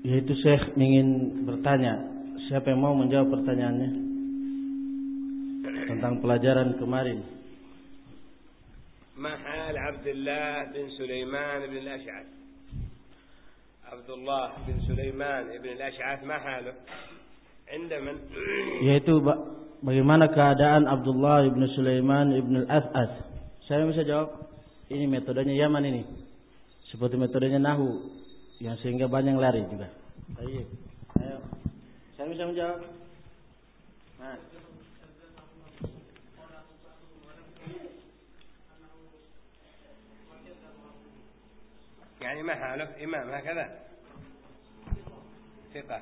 Yaitu Syekh ingin bertanya, siapa yang mau menjawab pertanyaannya? Tentang pelajaran kemarin. Mahal Abdullah bin Sulaiman bin Al-Ash'ad. Abdullah bin Sulaiman bin Al-Ash'ad mahalu. Inda man? Yaitu bagaimana keadaan Abdullah bin Sulaiman bin Al-Ash'ad? Saya bisa jawab. Ini metodenya Yaman ini. Seperti metodenya Nahu yang sehingga banyak lari juga. Ayo. Ayo. Saya bisa menjawab. Nah. يعني ما حاله إمام هكذا ثقة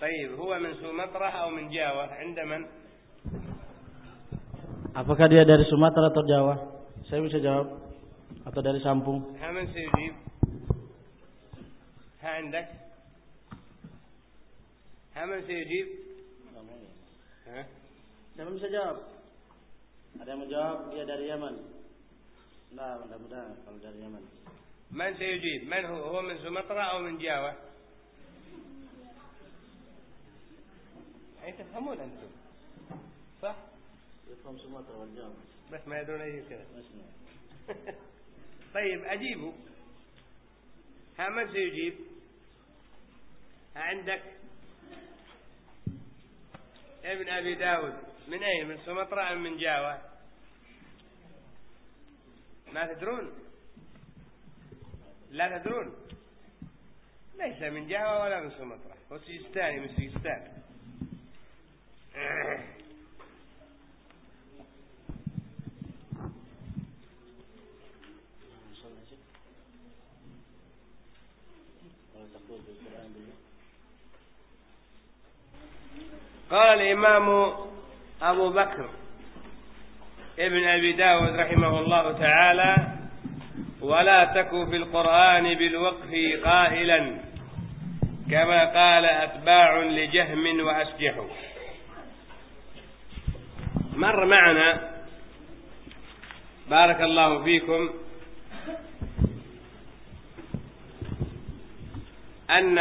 طيب هو من سومطرة أو من جاوة عند من Apakah dia dari Sumatera atau Jawa? Saya bisa jawab. Atau dari Sampung? ها من سيجيب ها عندك ها من سيجيب ها Siapa bisa jawab? Ada yang menjawab dia dari Yaman. Nah, mudah-mudahan kalau dari Yaman. من سيجيب من هو هو من سومطرة أو من جاوة أي تفهمون أنتم صح From Sumatera wal Jawa. بس ما يدرون أي كذا طيب أجيبوا ها من سيجيب؟ ها عندك؟ ابن أبي داود. من أين؟ من سومطرة أم من جاوة؟ ما تدرون؟ لا تدرون. ليس من جاوة ولا من سومطرة. هو سيستاني من سيستان قال الإمام أبو بكر ابن أبي داود رحمه الله تعالى ولا تكو في القرآن بالوقف قائلا كما قال أتباع لجهم وأسجح مر معنا بارك الله فيكم أن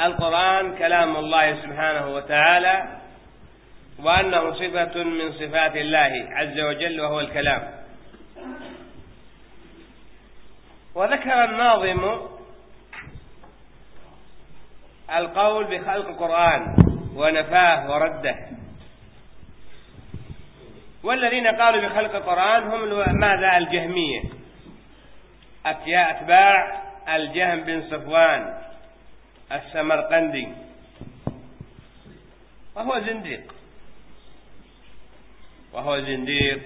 القرآن كلام الله سبحانه وتعالى وأنه صفة من صفات الله عز وجل وهو الكلام. وذكر الناظم القول بخلق القرآن ونفاه ورده. والذين قالوا بخلق القرآن هم ماذا؟ الجهمية. أتباع الجهم بن صفوان. السمرقندي. وهو زنديق. وهو زنديق.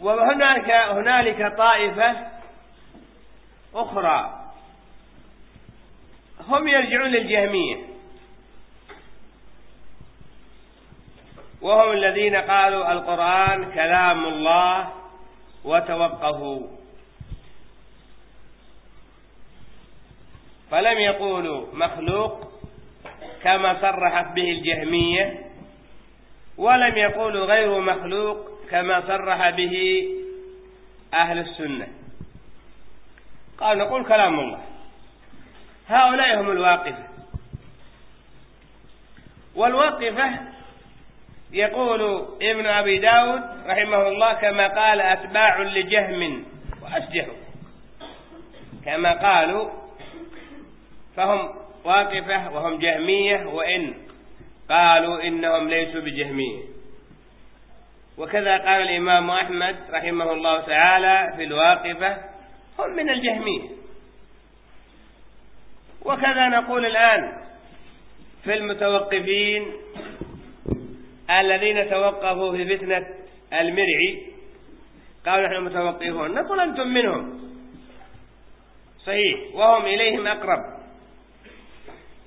وهناك هنالك طائفة أخرى. هم يرجعون للجهمية. وهم الذين قالوا القرآن كلام الله وتوقفوا فلم يقولوا مخلوق كما صرحت به الجهمية ولم يقولوا غير مخلوق كما صرح به أهل السنة. قال نقول كلام الله. هؤلاء هم الواقفة. والواقفة يقول ابن أبي داود رحمه الله كما قال أتباع لجهم وأسجحوا كما قالوا فهم واقفة وهم جهمية وإن قالوا إنهم ليسوا بجهمية. وكذا قال الإمام أحمد رحمه الله تعالى في الواقفة هم من الجهمية. وكذا نقول الآن في المتوقفين الذين توقفوا في فتنة المرعي. قالوا نحن متوقفون. نقول أنتم منهم. صحيح. وهم إليهم أقرب.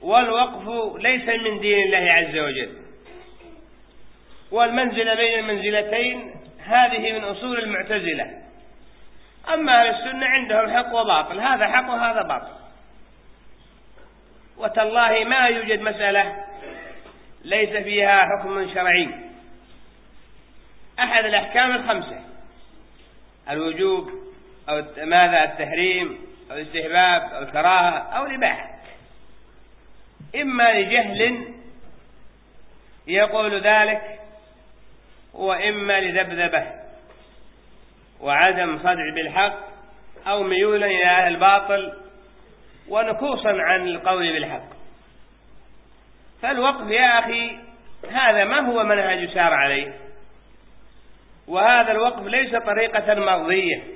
والوقف ليس من دين الله عز وجل. والمنزلة بين المنزلتين هذه من أصول المعتزلة. أما أهل السنة عندهم حق وباطل هذا حق وهذا باطل. وتالله ما يوجد مسألة ليس فيها حكم شرعي. أحد الأحكام الخمسة الوجوب أو ماذا التحريم أو الاستحباب أو الكراهة أو الإباحة. إما لجهل يقول ذلك وإما لذبذبة وعدم صدع بالحق أو ميولا إلى أهل الباطل ونكوصا عن القول بالحق. فالوقف يا أخي هذا ما هو منهج يسار عليه وهذا الوقف ليس طريقة مرضية.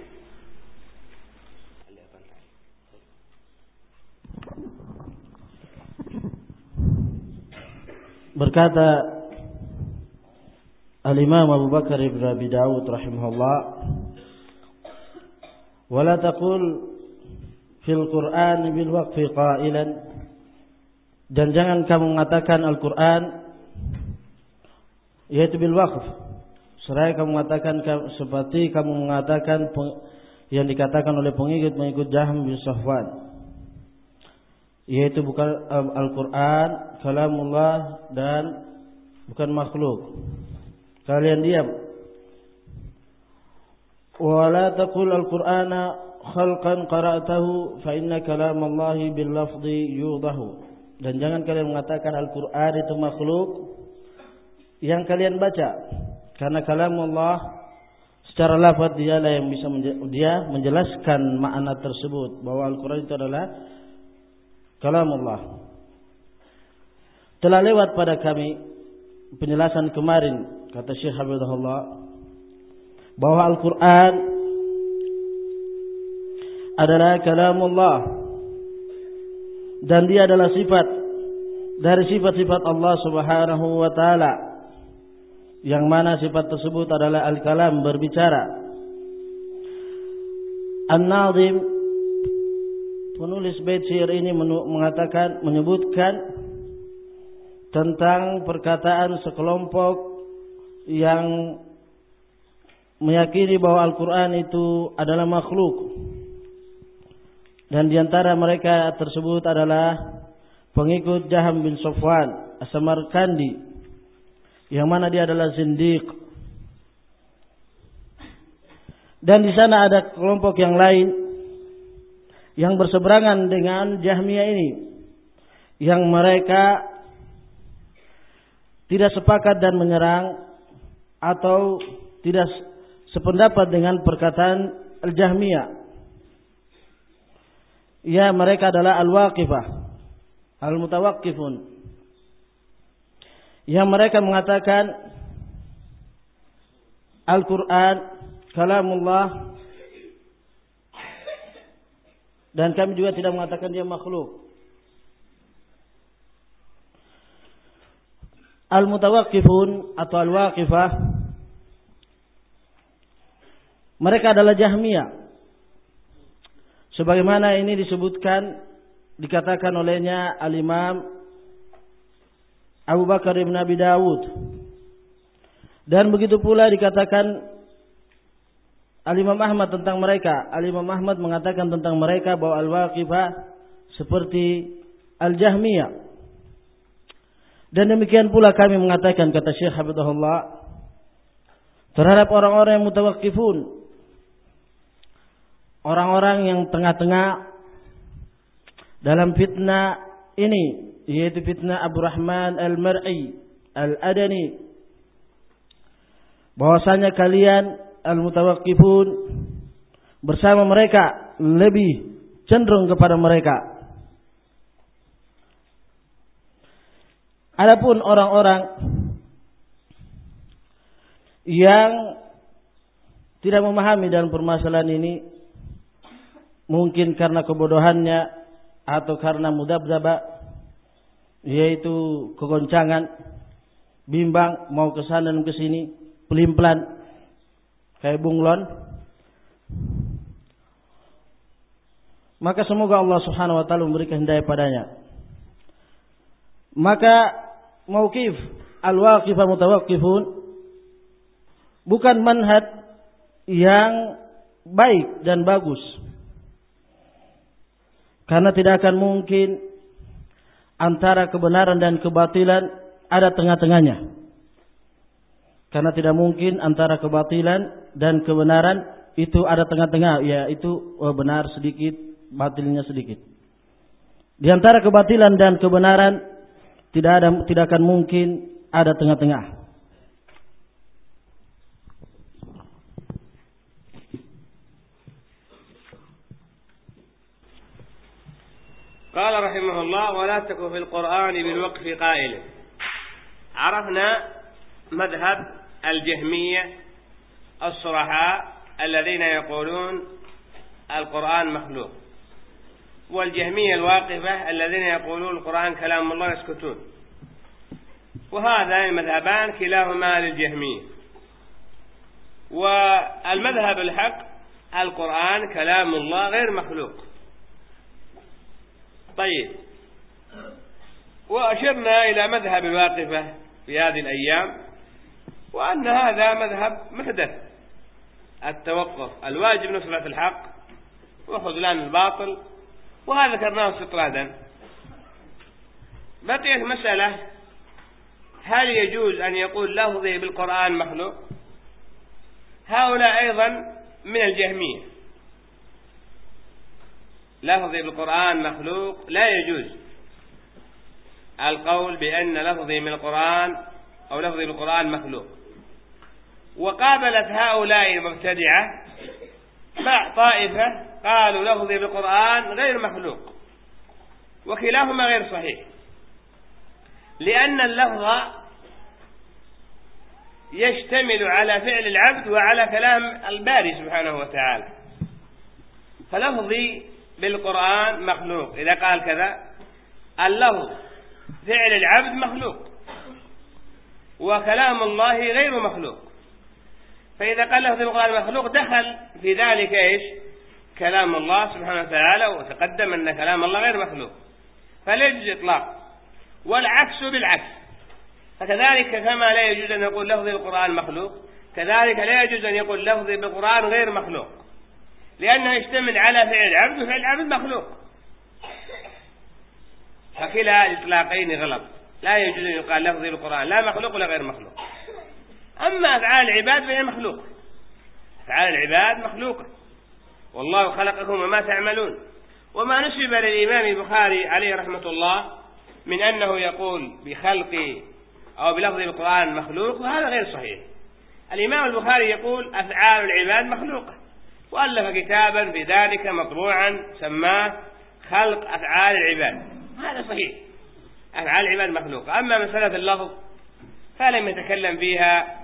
Berkata Al-Imam Abu Bakar Ibn Abi Dawud rahimahullah wala taqul fil Qur'an bil waqfi qailan. Dan jangan kamu mengatakan Al-Qur'an yaitu bil waqf. Seraya kamu mengatakan seperti kamu mengatakan yang dikatakan oleh pengikut-pengikut Jahm bin Safwan yaitu bukan Al-Qur'an kalamullah dan bukan makhluk. Kalian diam. Wala taqul Al-Qur'ana khalqan qara'tahu fa inna kalamallahi bil yudahu. Dan jangan kalian mengatakan Al-Qur'an itu makhluk yang kalian baca. Karena kalamullah secara lafaz dialah yang bisa dia menjelaskan makna tersebut bahwa Al-Qur'an itu adalah kalamullah. Telah lewat pada kami penjelasan kemarin kata Syekh Habibullah bahwa Al-Qur'an adalah kalamullah dan dia adalah sifat dari sifat-sifat Allah Subhanahu wa taala yang mana sifat tersebut adalah al-kalam berbicara. An-Nazim penulis bait syair ini mengatakan menyebutkan tentang perkataan sekelompok yang meyakini bahwa Al-Quran itu adalah makhluk. Dan di antara mereka tersebut adalah pengikut Jaham bin Sofwan As-Samarkandi yang mana dia adalah zindiq. Dan di sana ada kelompok yang lain yang berseberangan dengan Jahmiyah ini yang mereka tidak sepakat dan menyerang atau tidak sependapat dengan perkataan Al-Jahmiyah. Ya, mereka adalah Al-Waqifah, Al-Mutawaqqifun. Yang mereka mengatakan Al-Quran, kalamullah dan kami juga tidak mengatakan dia makhluk. Al-mutawaqqifun atau al-waqifah mereka adalah Jahmiyah. Sebagaimana ini disebutkan dikatakan olehnya Al-Imam Abu Bakar bin Abi Dawud. Dan begitu pula dikatakan Al-Imam Ahmad tentang mereka. Al-Imam Ahmad mengatakan tentang mereka bahwa Al-Waqifah seperti Al-Jahmiyah. Dan demikian pula kami mengatakan kata Syekh Habibullah terhadap orang-orang yang mutawakifun. Orang-orang yang tengah-tengah dalam fitnah ini yaitu fitnah Abu Rahman Al-Mar'i Al-Adani bahwasanya kalian al-mutawaqqifun bersama mereka lebih cenderung kepada mereka. Adapun orang-orang yang tidak memahami dalam permasalahan ini mungkin karena kebodohannya atau karena mudabdaba yaitu kegoncangan bimbang mau ke sana dan ke sini pelin-pelan kayak bunglon maka semoga Allah Subhanahu wa taala memberikan hidayah padanya. Maka mauqif al-waqif mutawaqqifun bukan manhaj yang baik dan bagus. Karena tidak akan mungkin antara kebenaran dan kebatilan ada tengah-tengahnya Karena tidak mungkin antara kebatilan dan kebenaran itu ada tengah-tengah, yaitu oh, benar sedikit, batilnya sedikit. Di antara kebatilan dan kebenaran tidak ada tidak akan mungkin ada tengah-tengah. قال رحمه الله ولا تكن في القرآن بالوقف قائل عرفنا مذهب الجهمية الصرحاء الذين يقولون القرآن مخلوق. والجهمية الواقفة الذين يقولون القرآن كلام الله يسكتون. وهذا المذهبان كلاهما للجهمية. والمذهب الحق القرآن كلام الله غير مخلوق. طيب. وأشرنا إلى مذهب الواقفة في هذه الأيام. وأن هذا مذهب محدث. التوقف الواجب نصرة الحق وخذلان الباطل وهذا ذكرناه استطرادا. بقيت مسألة هل يجوز أن يقول لفظي بالقرآن مخلوق؟ هؤلاء أيضا من الجهمية. لفظي بالقرآن مخلوق لا يجوز. القول بأن لفظي من القرآن أو لفظي بالقرآن مخلوق. وقابلت هؤلاء المبتدعة مع طائفة قالوا لفظي بالقرآن غير مخلوق وكلاهما غير صحيح لأن اللفظ يشتمل على فعل العبد وعلى كلام الباري سبحانه وتعالى. فلفظي بالقرآن مخلوق إذا قال كذا اللفظ فعل العبد مخلوق وكلام الله غير مخلوق. فإذا قال لفظ القرآن مخلوق دخل في ذلك إيش؟ كلام الله سبحانه وتعالى وتقدم أن كلام الله غير مخلوق. فلا يجوز إطلاق والعكس بالعكس. فكذلك كما لا يجوز أن يقول لفظ القرآن مخلوق كذلك لا يجوز أن يقول لفظ بالقرآن غير مخلوق. لأنه يشتمل على فعل العبد وفعل العبد مخلوق. فكلا الإطلاقين غلط. لا يجوز أن يقال لفظ بالقرآن لا مخلوق ولا غير مخلوق. أما أفعال العباد فهي مخلوقة. أفعال العباد مخلوقة. والله خلقكم وما تعملون. وما نسب للإمام البخاري عليه رحمة الله من أنه يقول بخلق أو بلفظ القرآن مخلوق وهذا غير صحيح. الإمام البخاري يقول أفعال العباد مخلوقة. وألف كتابا في ذلك مطبوعا سماه خلق أفعال العباد. هذا صحيح. أفعال العباد مخلوقة. أما مسألة اللفظ فلم يتكلم فيها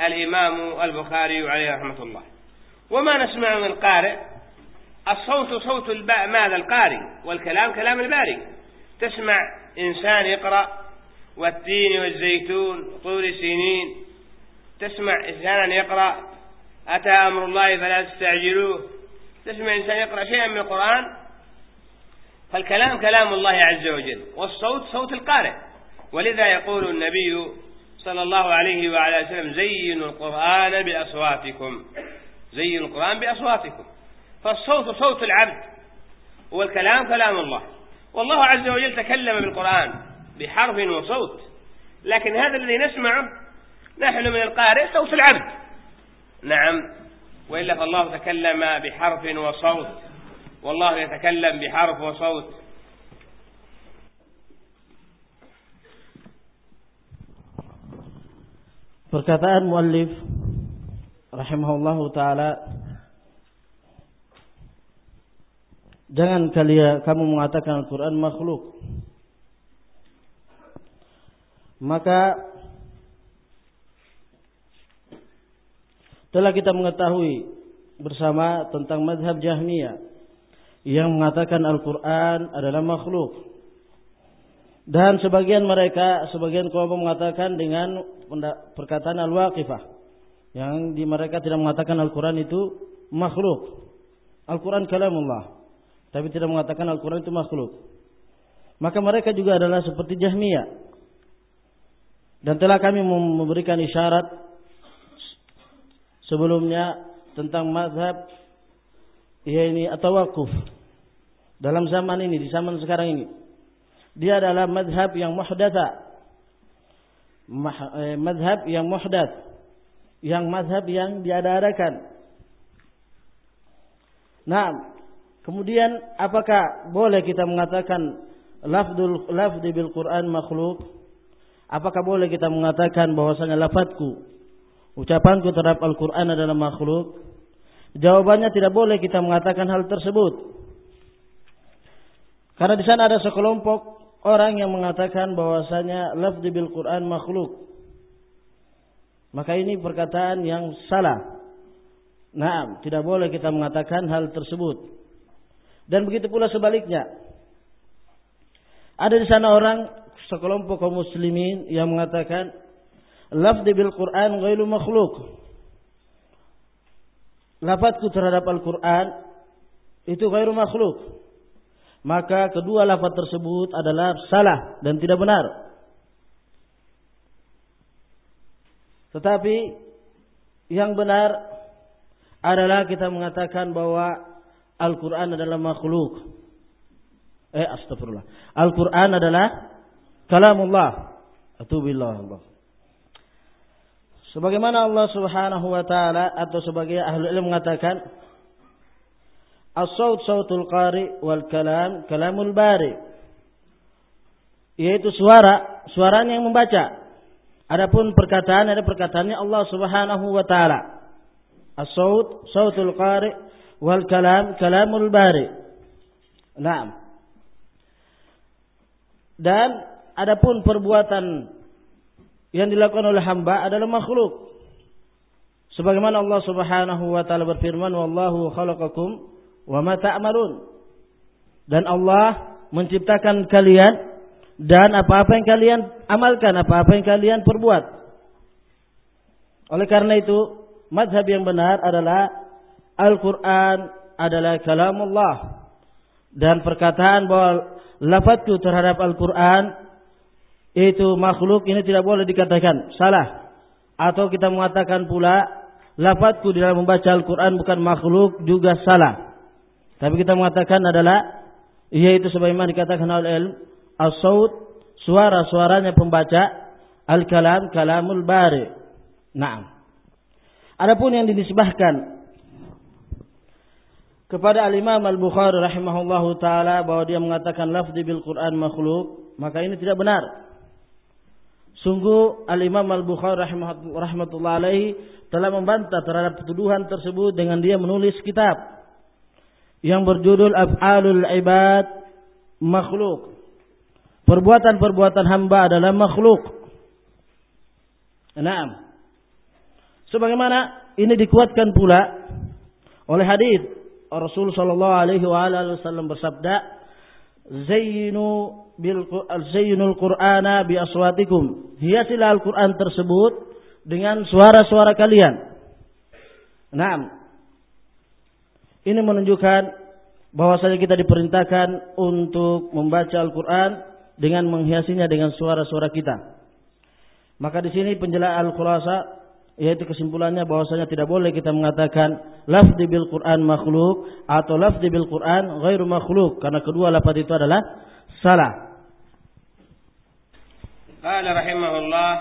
الإمام البخاري عليه رحمة الله. وما نسمع من القارئ الصوت صوت الباء ماذا القارئ؟ والكلام كلام الباري تسمع إنسان يقرأ والتين والزيتون طول سنين. تسمع إنسانا يقرأ أتى أمر الله فلا تستعجلوه. تسمع إنسان يقرأ شيئا من القرآن فالكلام كلام الله عز وجل والصوت صوت القارئ. ولذا يقول النبي صلى الله عليه وعلى وسلم زينوا القرآن بأصواتكم. زينوا القرآن بأصواتكم. فالصوت صوت العبد والكلام كلام الله. والله عز وجل تكلم بالقرآن بحرف وصوت. لكن هذا الذي نسمعه نحن من القارئ صوت العبد. نعم وإلا فالله تكلم بحرف وصوت. والله يتكلم بحرف وصوت. Perkataan muallif rahimahullahu taala Jangan kalian kamu mengatakan Al-Qur'an makhluk. Maka telah kita mengetahui bersama tentang madhab Jahmiyah yang mengatakan Al-Quran adalah makhluk. Dan sebagian mereka, sebagian kelompok mengatakan dengan perkataan al-waqifah. Yang di mereka tidak mengatakan Al-Quran itu makhluk. Al-Quran kalamullah. Tapi tidak mengatakan Al-Quran itu makhluk. Maka mereka juga adalah seperti Jahmiyah. Dan telah kami memberikan isyarat sebelumnya tentang mazhab ya ini atau wakuf dalam zaman ini di zaman sekarang ini dia adalah madhab yang muhdatha eh, madhab yang muhdats, yang madhab yang diadakan. Nah, kemudian apakah boleh kita mengatakan lafdul lafdi bil Quran makhluk? Apakah boleh kita mengatakan bahwasanya lafadzku ucapanku terhadap Al-Qur'an adalah makhluk? Jawabannya tidak boleh kita mengatakan hal tersebut. Karena di sana ada sekelompok orang yang mengatakan bahwasanya lafzi bil Quran makhluk. Maka ini perkataan yang salah. Nah, tidak boleh kita mengatakan hal tersebut. Dan begitu pula sebaliknya. Ada di sana orang sekelompok kaum muslimin yang mengatakan lafzi bil Quran ghairu makhluk. Lafazku terhadap Al-Quran itu ghairu makhluk maka kedua lafaz tersebut adalah salah dan tidak benar. Tetapi yang benar adalah kita mengatakan bahwa Al-Quran adalah makhluk. Eh, astagfirullah. Al-Quran adalah kalamullah. Atubillah Allah. Sebagaimana Allah subhanahu wa ta'ala atau sebagai ahli ilmu mengatakan As-saut sautul qari wal kalam kalamul bari. Yaitu suara, suaranya yang membaca. Adapun perkataan ada perkataannya Allah Subhanahu wa taala. As-saut sautul qari wal kalam kalamul bari. Naam. Dan adapun perbuatan yang dilakukan oleh hamba adalah makhluk. Sebagaimana Allah Subhanahu wa taala berfirman, "Wallahu khalaqakum wa ma ta'malun. Dan Allah menciptakan kalian dan apa-apa yang kalian amalkan, apa-apa yang kalian perbuat. Oleh karena itu, madhab yang benar adalah Al-Quran adalah kalamullah. Dan perkataan bahwa lafadku terhadap Al-Quran itu makhluk ini tidak boleh dikatakan salah. Atau kita mengatakan pula lafadku dalam membaca Al-Quran bukan makhluk juga salah. Tapi kita mengatakan adalah yaitu sebagaimana dikatakan oleh ilm as-saut suara-suaranya pembaca al-kalam kalamul bari. Naam. Adapun yang dinisbahkan kepada al-Imam Al-Bukhari rahimahullahu taala bahwa dia mengatakan lafzi bil Quran makhluk, maka ini tidak benar. Sungguh Al-Imam Al-Bukhari rahimahullah alaihi telah membantah terhadap tuduhan tersebut dengan dia menulis kitab yang berjudul Af'alul Ibad Makhluk. Perbuatan-perbuatan hamba adalah makhluk. Naam. Sebagaimana ini dikuatkan pula oleh hadis Rasul sallallahu alaihi wasallam bersabda, "Zayyinu bil zayyinul Qur'ana bi aswatikum." Hiasilah Al-Qur'an tersebut dengan suara-suara kalian. Naam. Ini menunjukkan bahwasanya kita diperintahkan untuk membaca Al-Quran dengan menghiasinya dengan suara-suara kita. Maka di sini penjelasan Al-Khulasa yaitu kesimpulannya bahwasanya tidak boleh kita mengatakan lafzi bil Quran makhluk atau lafzi bil Quran ghairu makhluk karena kedua lafaz itu adalah salah. قال رحمه الله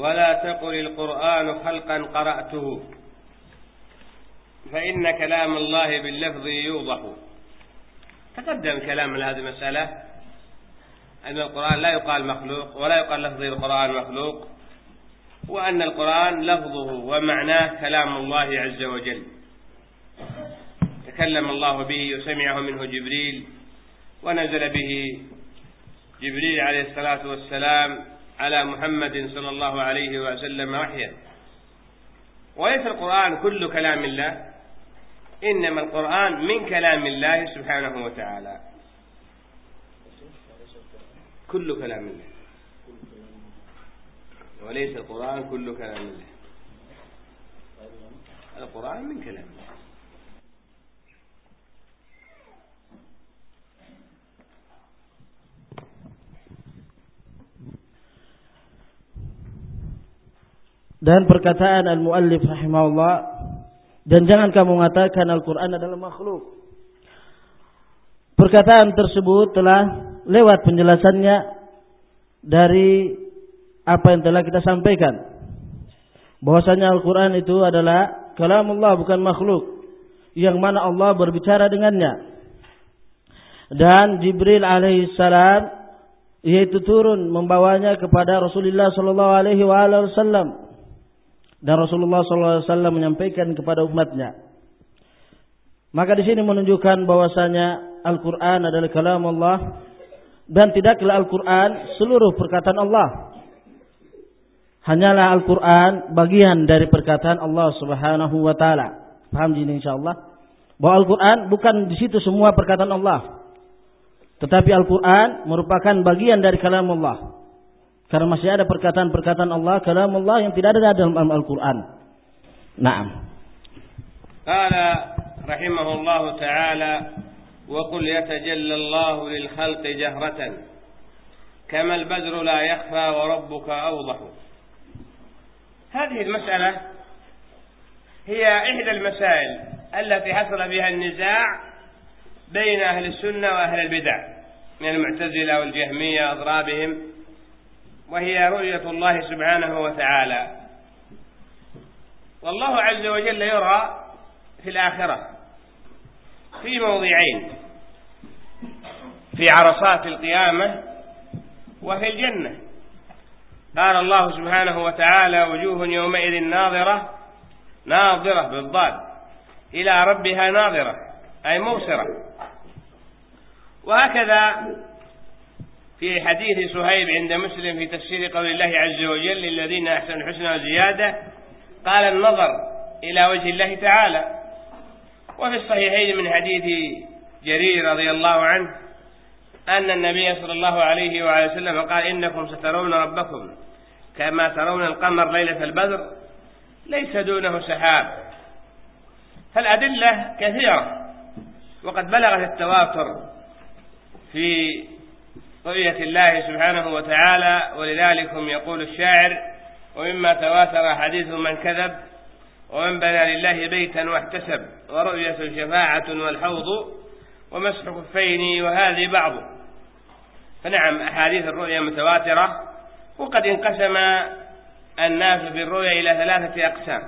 ولا تقل القرآن خلقا قرأته فإن كلام الله باللفظ يوضح. تقدم كلام من هذه المسألة. أن القرآن لا يقال مخلوق ولا يقال لفظ القرآن مخلوق وأن القرآن لفظه ومعناه كلام الله عز وجل. تكلم الله به وسمعه منه جبريل ونزل به جبريل عليه الصلاة والسلام على محمد صلى الله عليه وسلم وحيا وليس القرآن كل كلام الله إنما القرآن من كلام الله سبحانه وتعالى. كل كلام الله. وليس القرآن كل كلام الله. القرآن من كلام الله. Dan perkataan al-muallif rahimahullah Dan jangan kamu mengatakan Al-Quran adalah makhluk. Perkataan tersebut telah lewat penjelasannya dari apa yang telah kita sampaikan. Bahwasanya Al-Quran itu adalah kalamullah bukan makhluk. Yang mana Allah berbicara dengannya. Dan Jibril alaihissalam yaitu turun membawanya kepada Rasulullah sallallahu alaihi wasallam. Dan Rasulullah wasallam menyampaikan kepada umatnya. Maka di sini menunjukkan bahwasanya Al-Qur'an adalah kalam Allah dan tidaklah Al-Qur'an seluruh perkataan Allah hanyalah Al-Quran bagian dari perkataan Allah Subhanahu wa taala. Paham ini insyaallah? Bahwa Al-Quran bukan di situ semua perkataan Allah. Tetapi Al-Quran merupakan bagian dari kalam Allah. Karena masih ada perkataan-perkataan Allah, kalam Allah yang tidak ada dalam Al-Quran. Naam. Qala rahimahullah taala وقل يتجلى الله للخلق جهرة كما البدر لا يخفى وربك أوضح هذه المسألة هي إحدى المسائل التي حصل بها النزاع بين أهل السنة وأهل البدع من المعتزلة والجهمية أضرابهم وهي رؤية الله سبحانه وتعالى. والله عز وجل يرى في الآخرة في موضعين في عرصات القيامة وفي الجنة. قال الله سبحانه وتعالى وجوه يومئذ ناظرة ناظرة بالضاد إلى ربها ناظرة أي موسرة وهكذا في حديث سهيب عند مسلم في تفسير قول الله عز وجل للذين أحسنوا الحسنى وزيادة قال النظر إلى وجه الله تعالى. وفي الصحيحين من حديث جرير رضي الله عنه أن النبي صلى الله عليه وعلى وسلم قال إنكم سترون ربكم كما ترون القمر ليلة البدر ليس دونه سحاب. فالأدلة كثيرة وقد بلغت التواتر في رؤية الله سبحانه وتعالى ولذلك يقول الشاعر ومما تواتر حديث من كذب ومن بنى لله بيتا واحتسب ورؤية شفاعة والحوض ومسح خفين وهذه بعض. فنعم أحاديث الرؤيا متواترة وقد انقسم الناس بالرؤيا إلى ثلاثة أقسام.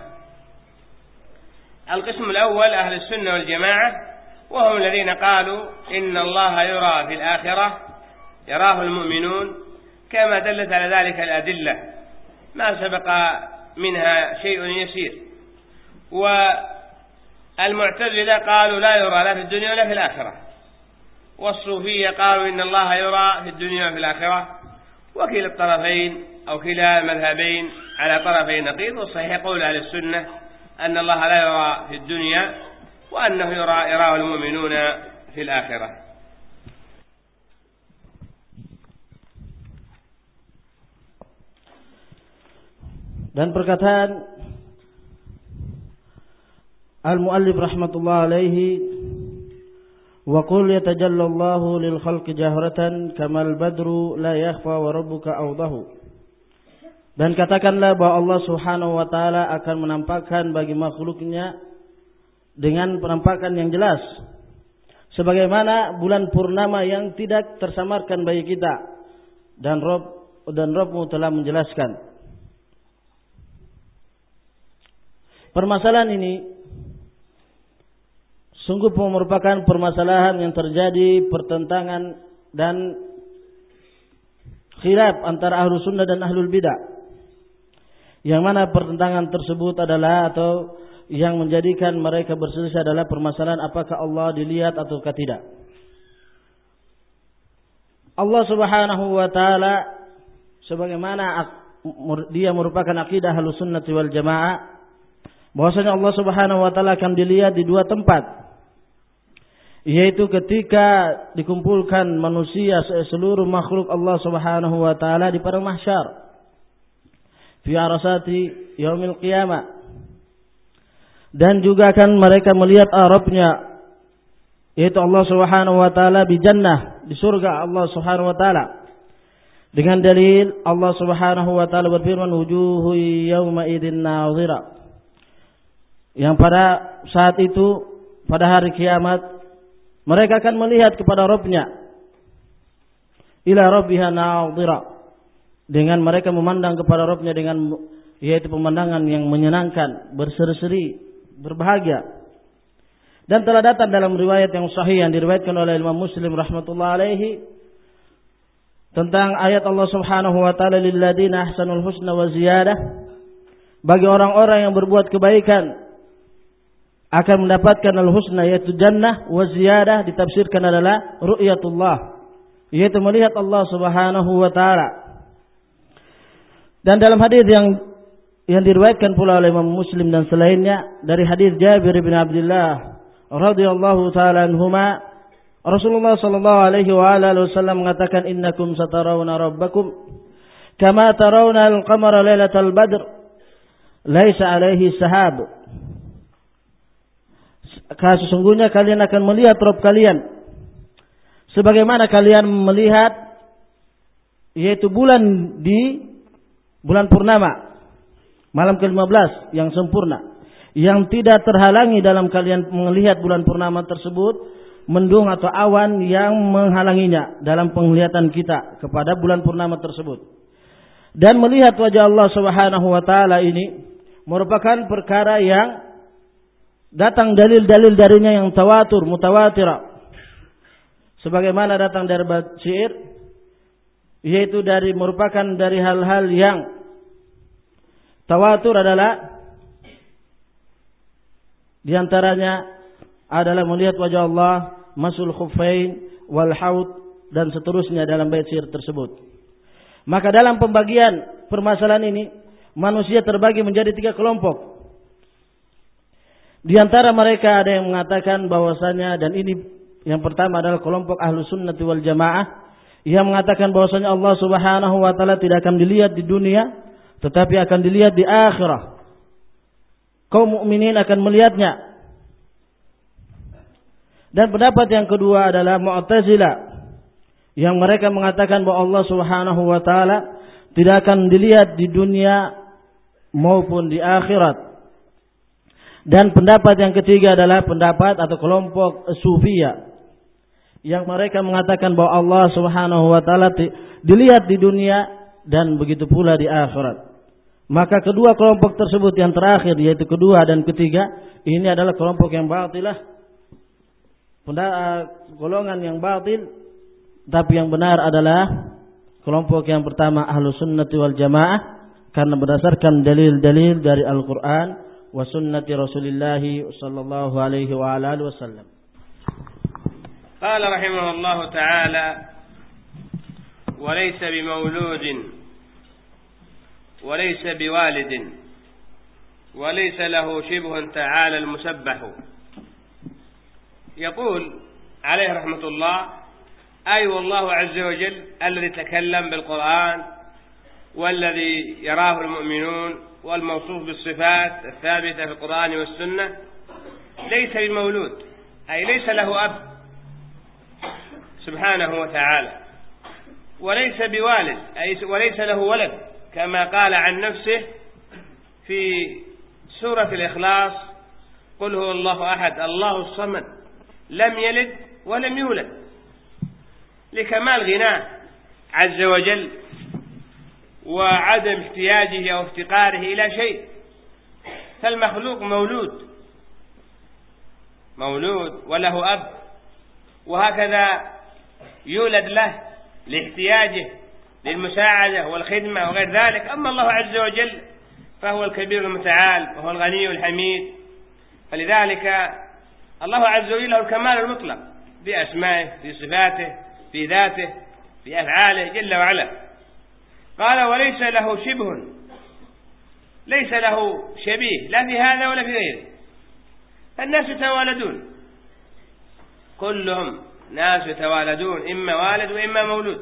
القسم الأول أهل السنة والجماعة وهم الذين قالوا إن الله يرى في الآخرة يراه المؤمنون كما دلت على ذلك الأدلة ما سبق منها شيء يسير. والمعتزلة قالوا لا يرى لا في الدنيا ولا في الآخرة. والصوفية قالوا إن الله يرى في الدنيا وفي الآخرة. وكلا الطرفين أو كلا المذهبين على طرفي نقيض والصحيح قول أهل السنة أن الله لا يرى في الدنيا وأنه يرى يراه المؤمنون في الآخرة. Dan perkataan Al-Muallif rahmatullah alaihi wa qul yatajallallahu lil khalqi jahratan kamal badru la yakhfa wa rabbuka awdahu. Dan katakanlah bahwa Allah Subhanahu wa taala akan menampakkan bagi makhluknya dengan penampakan yang jelas. Sebagaimana bulan purnama yang tidak tersamarkan bagi kita. Dan Rob dan Robmu telah menjelaskan. Permasalahan ini sungguh merupakan permasalahan yang terjadi pertentangan dan khilaf antara ahlu sunnah dan ahlul bidah. Yang mana pertentangan tersebut adalah atau yang menjadikan mereka berselisih adalah permasalahan apakah Allah dilihat ataukah tidak. Allah Subhanahu wa taala sebagaimana dia merupakan akidah Ahlus Sunnah wal Jamaah bahwasanya Allah Subhanahu wa taala akan dilihat di dua tempat. Yaitu ketika dikumpulkan manusia seluruh makhluk Allah Subhanahu wa taala di padang mahsyar. Fi arasati yaumil qiyamah. Dan juga akan mereka melihat Arabnya yaitu Allah Subhanahu wa taala di jannah di surga Allah Subhanahu wa taala. Dengan dalil Allah Subhanahu wa taala berfirman wujuhu yauma nadhira yang pada saat itu pada hari kiamat mereka akan melihat kepada Rabbnya. Ila na'udhira. dengan mereka memandang kepada Rabbnya dengan yaitu pemandangan yang menyenangkan, berseri-seri, berbahagia. Dan telah datang dalam riwayat yang sahih yang diriwayatkan oleh Imam Muslim rahmatullah alaihi tentang ayat Allah Subhanahu wa taala lilladzina ahsanul husna wa ziyadah bagi orang-orang yang berbuat kebaikan akan mendapatkan al-husna yaitu jannah wa ziyadah ditafsirkan adalah ru'yatullah yaitu melihat Allah Subhanahu wa taala. Dan dalam hadis yang yang diriwayatkan pula oleh Imam Muslim dan selainnya dari hadis Jabir bin Abdullah radhiyallahu taala anhuma Rasulullah sallallahu alaihi wa alihi wasallam mengatakan innakum satarawna rabbakum kama tarawna al-qamara lailatal badr laisa alaihi sahab sesungguhnya kalian akan melihat Rabb kalian sebagaimana kalian melihat yaitu bulan di bulan purnama Malam ke-15 yang sempurna. Yang tidak terhalangi dalam kalian melihat bulan purnama tersebut. Mendung atau awan yang menghalanginya dalam penglihatan kita kepada bulan purnama tersebut. Dan melihat wajah Allah subhanahu wa ta'ala ini. Merupakan perkara yang datang dalil-dalil darinya yang tawatur, mutawatir. Sebagaimana datang dari syair. Yaitu dari merupakan dari hal-hal yang Tawatur adalah di antaranya adalah melihat wajah Allah, masul khuffain, wal haud dan seterusnya dalam bait syair tersebut. Maka dalam pembagian permasalahan ini manusia terbagi menjadi tiga kelompok. Di antara mereka ada yang mengatakan bahwasanya dan ini yang pertama adalah kelompok ahlu sunnati wal jamaah yang mengatakan bahwasanya Allah subhanahu wa taala tidak akan dilihat di dunia tetapi akan dilihat di akhirah. Kaum mukminin akan melihatnya. Dan pendapat yang kedua adalah Mu'tazilah yang mereka mengatakan bahwa Allah Subhanahu wa taala tidak akan dilihat di dunia maupun di akhirat. Dan pendapat yang ketiga adalah pendapat atau kelompok sufia yang mereka mengatakan bahwa Allah Subhanahu wa taala dilihat di dunia dan begitu pula di akhirat. Maka kedua kelompok tersebut yang terakhir yaitu kedua dan ketiga ini adalah kelompok yang batilah. Eh, golongan yang batil tapi yang benar adalah kelompok yang pertama ahlu sunnati wal jamaah karena berdasarkan dalil-dalil dari Al-Quran wa sunnati Rasulullah sallallahu alaihi wa alihi wasallam. قال رحمه الله تعالى وليس بمولود وليس بوالد وليس له شبه تعالى المسبح يقول عليه رحمة الله أي والله عز وجل الذي تكلم بالقرآن والذي يراه المؤمنون والموصوف بالصفات الثابتة في القرآن والسنة ليس بمولود أي ليس له أب سبحانه وتعالى وليس بوالد أي وليس له ولد كما قال عن نفسه في سورة الإخلاص قل هو الله أحد الله الصمد لم يلد ولم يولد. لكمال غناه عز وجل وعدم احتياجه أو افتقاره إلى شيء. فالمخلوق مولود. مولود وله أب. وهكذا يولد له لاحتياجه للمساعدة والخدمة وغير ذلك. أما الله عز وجل فهو الكبير المتعال وهو الغني الحميد. فلذلك الله عز وجل له الكمال المطلق في أسمائه في صفاته في ذاته في أفعاله جل وعلا. قال وليس له شبه ليس له شبيه لا في هذا ولا في غيره. فالناس يتوالدون. كلهم ناس يتوالدون إما والد وإما مولود.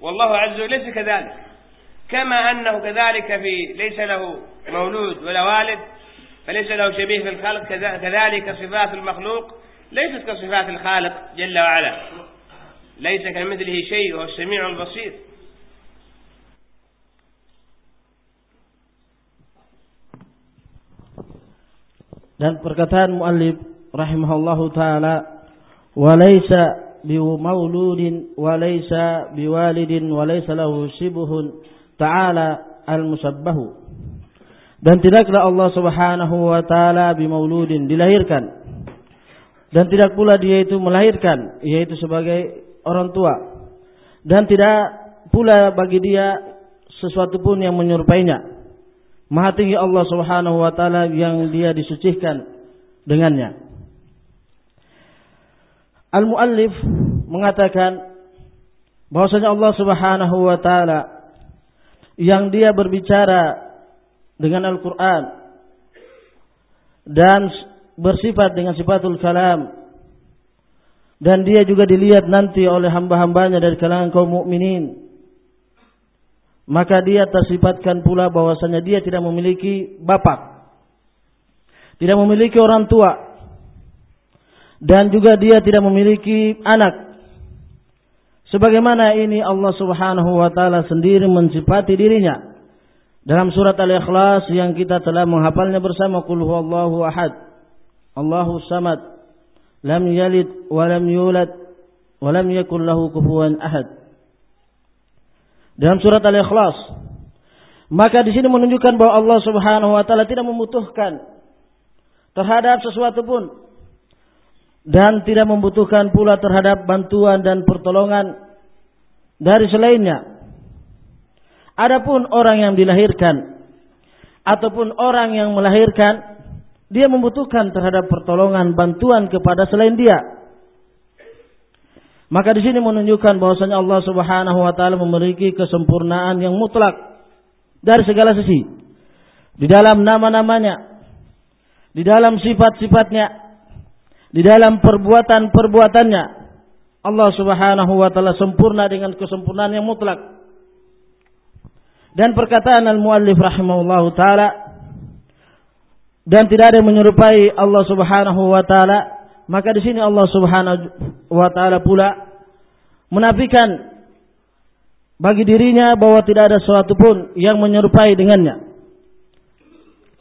والله عز وجل ليس كذلك. كما أنه كذلك في ليس له مولود ولا والد فليس له شبيه في الخلق كذلك صفات المخلوق ليست كصفات الخالق جل وعلا. ليس كمثله شيء وهو السميع البصير dan perkataan muallif rahimahullahu taala walaysa بمولود وليس بوالد وليس له شبه تعالى المشبه dan tidaklah Allah Subhanahu wa taala bimauludin dilahirkan dan tidak pula dia itu melahirkan yaitu sebagai orang tua. Dan tidak pula bagi dia sesuatu pun yang menyerupainya. Maha tinggi Allah Subhanahu wa taala yang dia disucikan dengannya. Al-muallif mengatakan bahwasanya Allah Subhanahu wa taala yang dia berbicara dengan Al-Qur'an dan bersifat dengan sifatul kalam dan dia juga dilihat nanti oleh hamba-hambanya dari kalangan kaum mukminin maka dia tersifatkan pula bahwasanya dia tidak memiliki bapak tidak memiliki orang tua dan juga dia tidak memiliki anak. Sebagaimana ini Allah Subhanahu wa taala sendiri mensifati dirinya dalam surat Al-Ikhlas yang kita telah menghafalnya bersama qul huwallahu ahad. Allahu samad. Lam yalid wa lam yulad wa lam yakul lahu kufuwan. Dalam surat Al-Ikhlas maka di sini menunjukkan bahwa Allah Subhanahu wa taala tidak membutuhkan terhadap sesuatu pun dan tidak membutuhkan pula terhadap bantuan dan pertolongan dari selainnya. Adapun orang yang dilahirkan ataupun orang yang melahirkan, dia membutuhkan terhadap pertolongan bantuan kepada selain dia. Maka di sini menunjukkan bahwasanya Allah Subhanahu wa taala memiliki kesempurnaan yang mutlak dari segala sisi. Di dalam nama-namanya, di dalam sifat-sifatnya, di dalam perbuatan-perbuatannya Allah Subhanahu wa taala sempurna dengan kesempurnaan yang mutlak. Dan perkataan al-muallif rahimahullahu taala dan tidak ada yang menyerupai Allah Subhanahu wa taala, maka di sini Allah Subhanahu wa taala pula menafikan bagi dirinya bahwa tidak ada sesuatu pun yang menyerupai dengannya.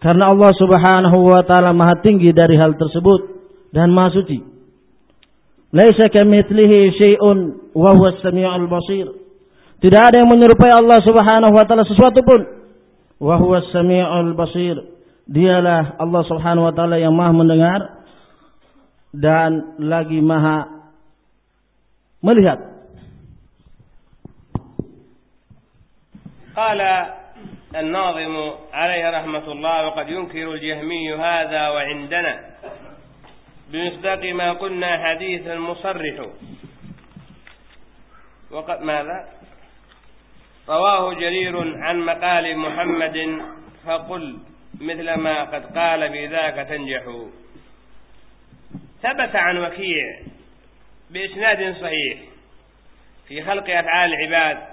Karena Allah Subhanahu wa taala Maha tinggi dari hal tersebut dan maha suci. Laisa kamitslihi syai'un wa huwa as-sami'ul basir. Tidak ada yang menyerupai Allah Subhanahu wa taala sesuatu pun. Wa huwa as-sami'ul basir. Dialah Allah Subhanahu wa taala yang Maha mendengar dan lagi Maha melihat. قال الناظم عليه رحمة الله وقد ينكر الجهمي هذا وعندنا بمصداق ما قلنا حديث مصرح وقد ماذا رواه جرير عن مقال محمد فقل مثل ما قد قال بذاك تنجح. ثبت عن وكيع بإسناد صحيح في خلق أفعال العباد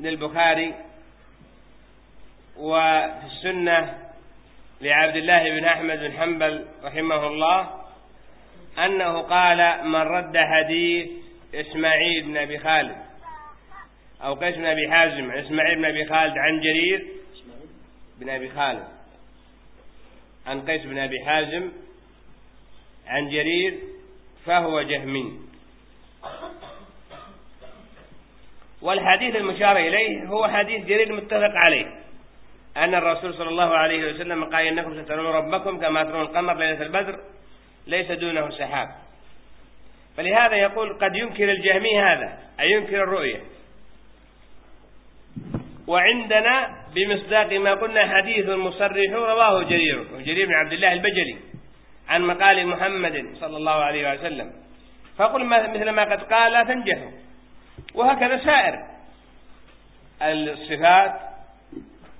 للبخاري وفي السنة لعبد الله بن أحمد بن حنبل رحمه الله أنه قال من رد حديث إسماعيل بن أبي خالد أو قيس بن أبي حازم إسماعيل بن أبي خالد عن جرير بن أبي خالد عن قيس بن أبي حازم عن جرير فهو جهمي. والحديث المشار إليه هو حديث جرير متفق عليه. أن الرسول صلى الله عليه وسلم قال إنكم سترون ربكم كما ترون القمر ليلة البدر ليس دونه سحاب. فلهذا يقول قد ينكر الجهمي هذا أي ينكر الرؤية. وعندنا بمصداق ما قلنا حديث مصرح رواه جرير جرير بن عبد الله البجلي عن مقال محمد صلى الله عليه وسلم. فقل مثل ما قد قال لا تنجحوا. وهكذا سائر الصفات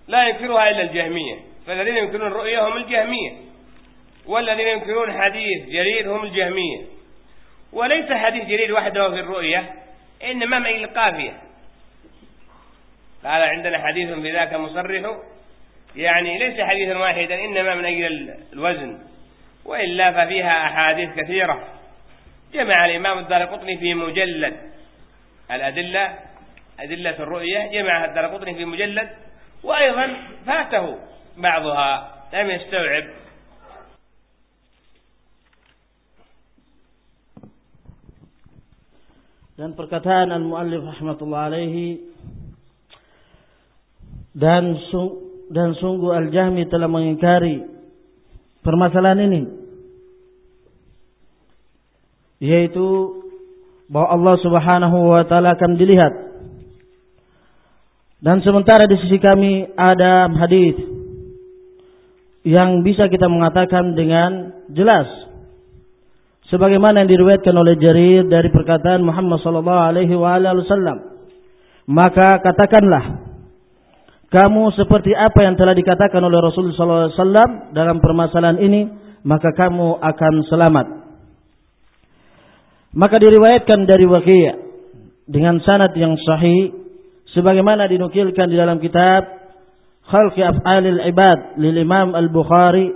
لا ينكرها إلا الجهمية. فالذين ينكرون الرؤية هم الجهمية والذين ينكرون حديث جرير هم الجهمية. وليس حديث جرير وحده في الرؤية إنما من القافية قال عندنا حديث في ذاك مصرح. يعني ليس حديثا واحدا إنما من أجل الوزن. وإلا ففيها أحاديث كثيرة. جمع الإمام الدار قطني في مجلد الأدلة أدلة الرؤية جمعها الدار قطني في مجلد وأيضا فاته بعضها. لم يستوعب. Dan perkataan al-muallif rahmatullah alaihi dan dan sungguh al-Jahmi telah mengingkari permasalahan ini. Yaitu bahwa Allah Subhanahu wa taala akan dilihat. Dan sementara di sisi kami ada hadis yang bisa kita mengatakan dengan jelas. Sebagaimana yang diriwayatkan oleh Jarir dari perkataan Muhammad sallallahu alaihi wasallam. Maka katakanlah kamu seperti apa yang telah dikatakan oleh Rasul sallallahu alaihi wasallam dalam permasalahan ini maka kamu akan selamat. Maka diriwayatkan dari Waqi' dengan sanad yang sahih sebagaimana dinukilkan di dalam kitab Khalqi Af'alil Ibad lil Imam Al-Bukhari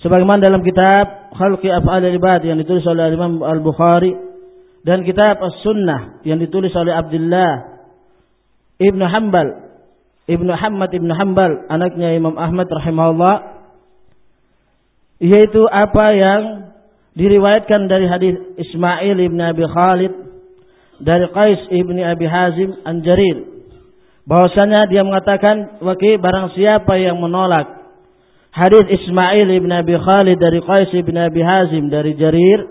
sebagaimana dalam kitab Khalqi Af'alil Ibad yang ditulis oleh Imam Al-Bukhari dan kitab As-Sunnah yang ditulis oleh Abdullah Ibnu Hanbal Ibnu Ahmad Ibnu Hambal, anaknya Imam Ahmad rahimahullah, yaitu apa yang diriwayatkan dari hadis Ismail ibn Abi Khalid dari Qais ibn Abi Hazim Anjarir bahwasanya dia mengatakan waki barang siapa yang menolak hadis Ismail ibn Abi Khalid dari Qais ibn Abi Hazim dari Jarir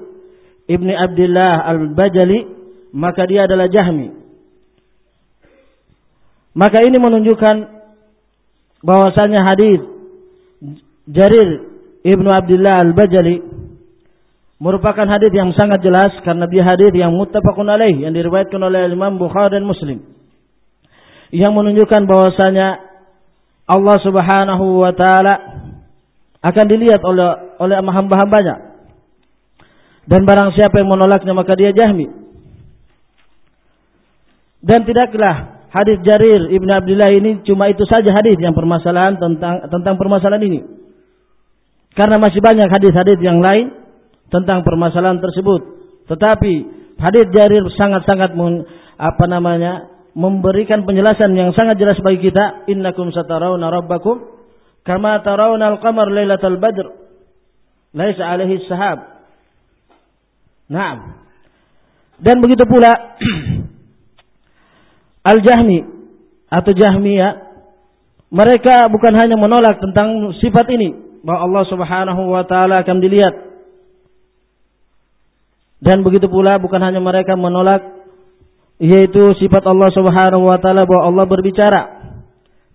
ibni Abdullah al-Bajali maka dia adalah Jahmi maka ini menunjukkan bahwasanya hadis Jarir Ibnu Abdullah Al-Bajali merupakan hadis yang sangat jelas karena dia hadis yang muttafaqun alaih yang diriwayatkan oleh Imam Bukhari dan Muslim. Yang menunjukkan bahwasanya Allah Subhanahu wa taala akan dilihat oleh oleh hamba-hambanya. Dan barang siapa yang menolaknya maka dia jahmi. Dan tidaklah hadis Jarir Ibn Abdullah ini cuma itu saja hadis yang permasalahan tentang tentang permasalahan ini. Karena masih banyak hadis-hadis yang lain tentang permasalahan tersebut. Tetapi hadis Jarir sangat-sangat apa namanya memberikan penjelasan yang sangat jelas bagi kita. Innakum satarawna rabbakum kama tarawna al-qamar lailatal badr. Laisa alaihi sahab. Naam. Dan begitu pula Al-Jahmi atau Jahmiyah mereka bukan hanya menolak tentang sifat ini bahwa Allah Subhanahu wa taala akan dilihat. Dan begitu pula bukan hanya mereka menolak yaitu sifat Allah Subhanahu wa taala bahwa Allah berbicara.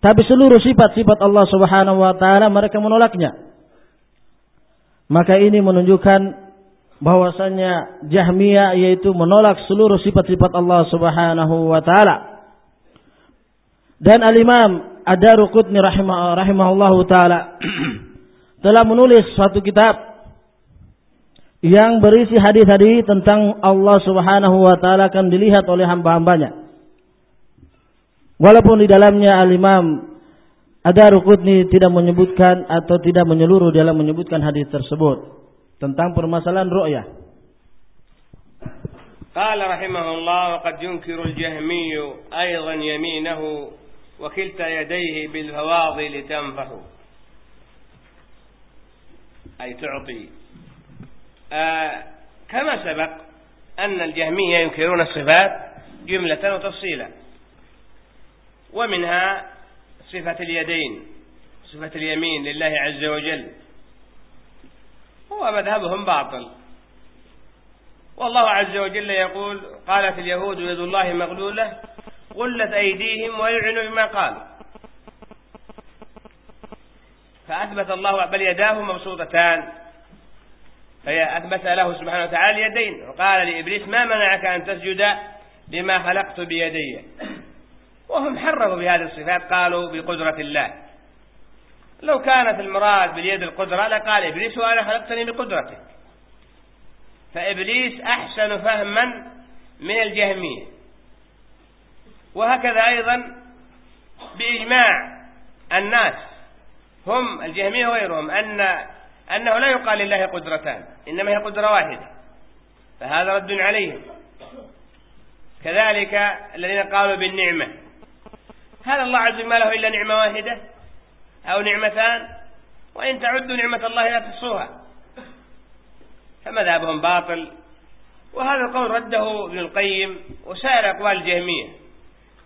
Tapi seluruh sifat-sifat Allah Subhanahu wa taala mereka menolaknya. Maka ini menunjukkan bahwasanya Jahmiyah yaitu menolak seluruh sifat-sifat Allah Subhanahu wa taala. Dan Al-Imam Ad-Daruqutni rahimah, rahimahullahu taala telah menulis suatu kitab yang berisi hadis-hadis tentang Allah Subhanahu wa taala akan dilihat oleh hamba-hambanya. Walaupun di dalamnya Al-Imam Ad-Daruqutni tidak menyebutkan atau tidak menyeluruh dalam menyebutkan hadis tersebut tentang permasalahan ru'yah. قال رحمه الله وقد ينكر الجهمي أيضا يمينه وكلتا يديه بالفواضل تنفح أي تعطي. آه كما سبق أن الجهمية ينكرون الصفات جملة وتفصيلا. ومنها صفة اليدين صفة اليمين لله عز وجل. هو مذهبهم باطل. والله عز وجل يقول قالت اليهود يد الله مغلولة غلت أيديهم ويلعنوا بما قالوا. فأثبت الله بل يداه مبسوطتان. فأثبت له سبحانه وتعالى اليدين. وقال لإبليس ما منعك أن تسجد لما خلقت بيدي؟ وهم حرفوا بهذه الصفات قالوا بقدرة الله. لو كانت المراد باليد القدرة لقال إبليس وأنا خلقتني بقدرتك. فإبليس أحسن فهما من الجهمية. وهكذا أيضا بإجماع الناس هم الجهمية وغيرهم أن أنه لا يقال لله قدرتان إنما هي قدرة واحدة فهذا رد عليهم. كذلك الذين قالوا بالنعمة. هل الله عز وجل ما له إلا نعمة واحدة أو نعمتان؟ وإن تعدوا نعمة الله لا تحصوها. فمذهبهم باطل. وهذا القول رده ابن القيم وسائر أقوال الجهمية.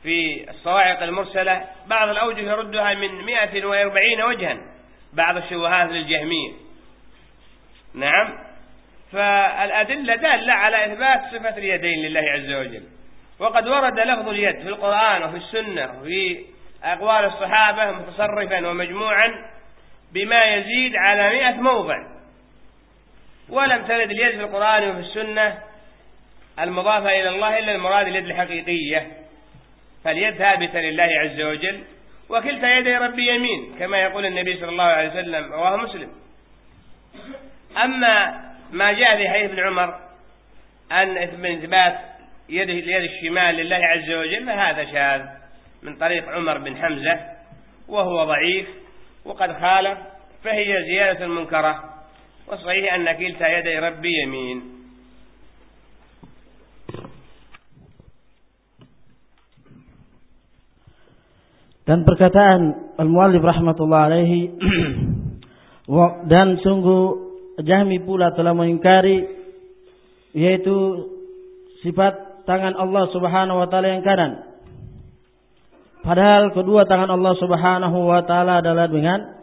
في الصواعق المرسلة بعض الأوجه يردها من 140 وجها بعض الشبهات للجهمية. نعم. فالأدلة دالة على إثبات صفة اليدين لله عز وجل. وقد ورد لفظ اليد في القرآن وفي السنة وفي أقوال الصحابة متصرفا ومجموعا بما يزيد على مئة موضع. ولم ترد اليد في القرآن وفي السنة المضافة إلى الله إلا المراد اليد الحقيقية. فاليد ثابتة لله عز وجل وكلتا يدي ربي يمين كما يقول النبي صلى الله عليه وسلم رواه مسلم. أما ما جاء في حديث ابن عمر أن إثبات يد اليد الشمال لله عز وجل فهذا شاذ من طريق عمر بن حمزة وهو ضعيف وقد خالف فهي زيادة منكرة والصحيح أن كلتا يدي ربي يمين. Dan perkataan Al-Muallif rahmatullah alaihi dan sungguh Jahmi pula telah mengingkari yaitu sifat tangan Allah Subhanahu wa taala yang kanan. Padahal kedua tangan Allah Subhanahu wa taala adalah dengan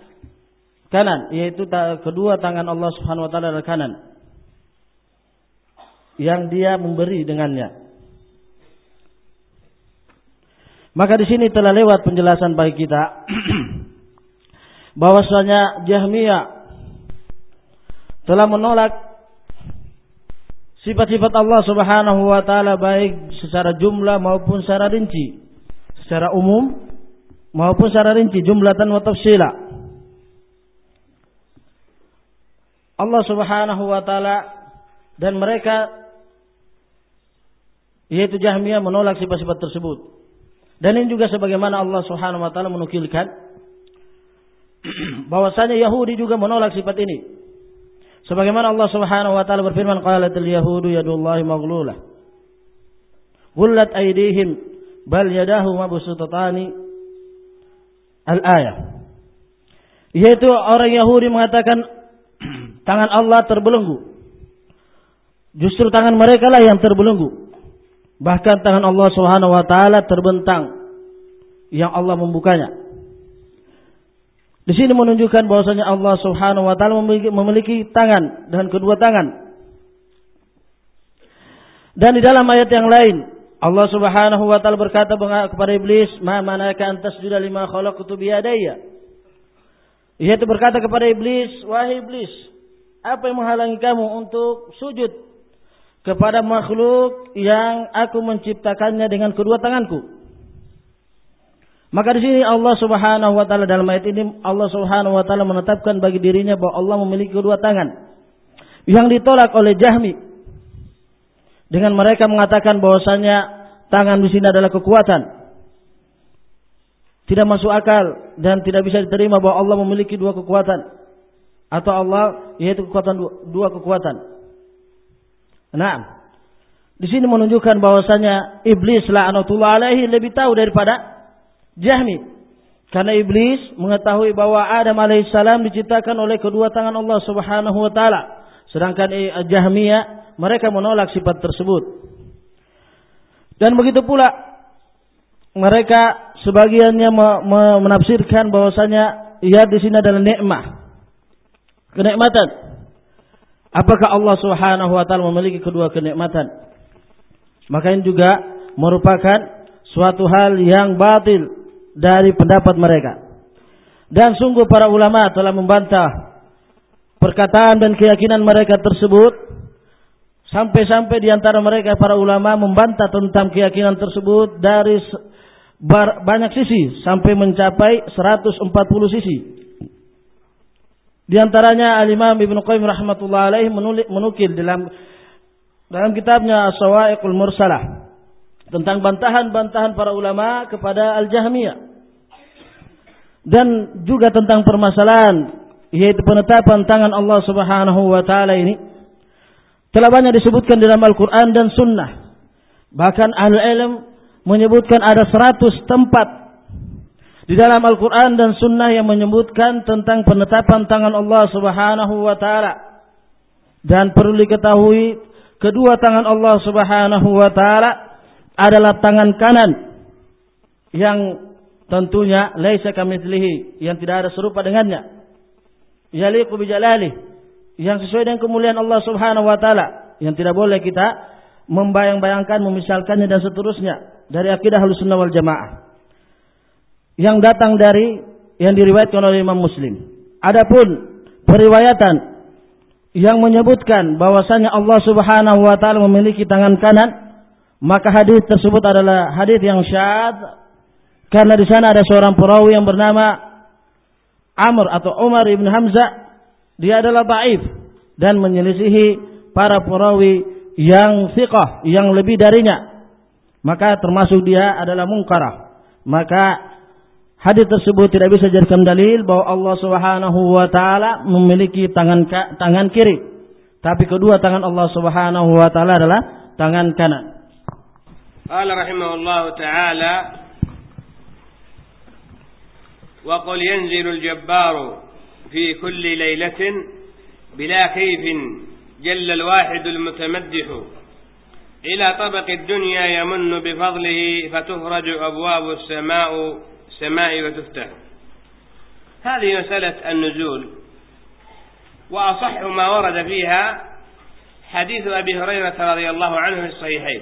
kanan, yaitu kedua tangan Allah Subhanahu wa taala adalah kanan. Yang dia memberi dengannya. Maka di sini telah lewat penjelasan bagi kita bahwasanya Jahmiyah telah menolak sifat-sifat Allah Subhanahu wa taala baik secara jumlah maupun secara rinci, secara umum maupun secara rinci jumlatan wa tafsila. Allah Subhanahu wa taala dan mereka yaitu Jahmiyah menolak sifat-sifat tersebut. Dan ini juga sebagaimana Allah Subhanahu wa taala menukilkan bahwasanya Yahudi juga menolak sifat ini. Sebagaimana Allah Subhanahu wa taala berfirman qalatil yahudu yadullahi maghlulah. Gullat aydihim bal yadahu mabsutatani al-ayah. Yaitu orang Yahudi mengatakan tangan Allah terbelenggu. Justru tangan mereka lah yang terbelenggu. Bahkan tangan Allah Subhanahu wa taala terbentang yang Allah membukanya. Di sini menunjukkan bahwasanya Allah Subhanahu wa taala memiliki, memiliki tangan dan kedua tangan. Dan di dalam ayat yang lain Allah Subhanahu wa taala berkata kepada iblis, "Ma manaka an tasjuda lima khalaqtu bi yadayya?" Yaitu berkata kepada iblis, "Wahai iblis, apa yang menghalangi kamu untuk sujud kepada makhluk yang aku menciptakannya dengan kedua tanganku. Maka di sini Allah Subhanahu wa taala dalam ayat ini Allah Subhanahu wa taala menetapkan bagi dirinya bahwa Allah memiliki kedua tangan. Yang ditolak oleh Jahmi dengan mereka mengatakan bahwasanya tangan di sini adalah kekuatan. Tidak masuk akal dan tidak bisa diterima bahwa Allah memiliki dua kekuatan atau Allah yaitu kekuatan dua, dua kekuatan. Nah, di sini menunjukkan bahwasanya iblis la'anatullah alaihi lebih tahu daripada Jahmi. Karena iblis mengetahui bahwa Adam alaihissalam diciptakan oleh kedua tangan Allah Subhanahu wa taala. Sedangkan Jahmiyah mereka menolak sifat tersebut. Dan begitu pula mereka sebagiannya menafsirkan bahwasanya ia di sini adalah nikmah. Kenikmatan. Apakah Allah Subhanahu wa taala memiliki kedua kenikmatan? Maka ini juga merupakan suatu hal yang batil dari pendapat mereka. Dan sungguh para ulama telah membantah perkataan dan keyakinan mereka tersebut sampai-sampai di antara mereka para ulama membantah tentang keyakinan tersebut dari banyak sisi sampai mencapai 140 sisi. Di antaranya Al-Imam Ibnu Qayyim rahmatullah alaihi menukil dalam dalam kitabnya As-Sawa'iqul Mursalah tentang bantahan-bantahan para ulama kepada Al-Jahmiyah dan juga tentang permasalahan yaitu penetapan tangan Allah Subhanahu wa taala ini telah banyak disebutkan dalam Al-Qur'an dan Sunnah. Bahkan al-ilm menyebutkan ada 100 tempat di dalam Al-Quran dan Sunnah yang menyebutkan tentang penetapan tangan Allah Subhanahu wa Ta'ala. Dan perlu diketahui kedua tangan Allah Subhanahu wa taala adalah tangan kanan yang tentunya laisa kamitslihi yang tidak ada serupa dengannya. Yaliqu bijalali yang sesuai dengan kemuliaan Allah Subhanahu wa taala yang tidak boleh kita membayang-bayangkan, memisalkannya dan seterusnya dari akidah Ahlussunnah wal Jamaah. Yang datang dari yang diriwayatkan oleh Imam Muslim. Adapun periwayatan yang menyebutkan bahwasanya Allah Subhanahu wa taala memiliki tangan kanan, maka hadis tersebut adalah hadis yang syad karena di sana ada seorang perawi yang bernama Amr atau Umar ibn Hamzah, dia adalah baif dan menyelisihi para perawi yang siqah, yang lebih darinya. Maka termasuk dia adalah mungkarah. Maka hadis tersebut tidak bisa jadikan dalil bahwa Allah Subhanahu wa taala memiliki tangan tangan kiri. Tapi kedua tangan Allah Subhanahu wa taala adalah tangan kanan. قال رحمه الله تعالى وقل ينزل الجبار في كل ليلة بلا كيف جل الواحد المتمدح إلى طبق الدنيا يمن بفضله فتفرج السماء السماء وتفتح. هذه مسألة النزول. وأصح ما ورد فيها حديث أبي هريرة رضي الله عنه في الصحيحين.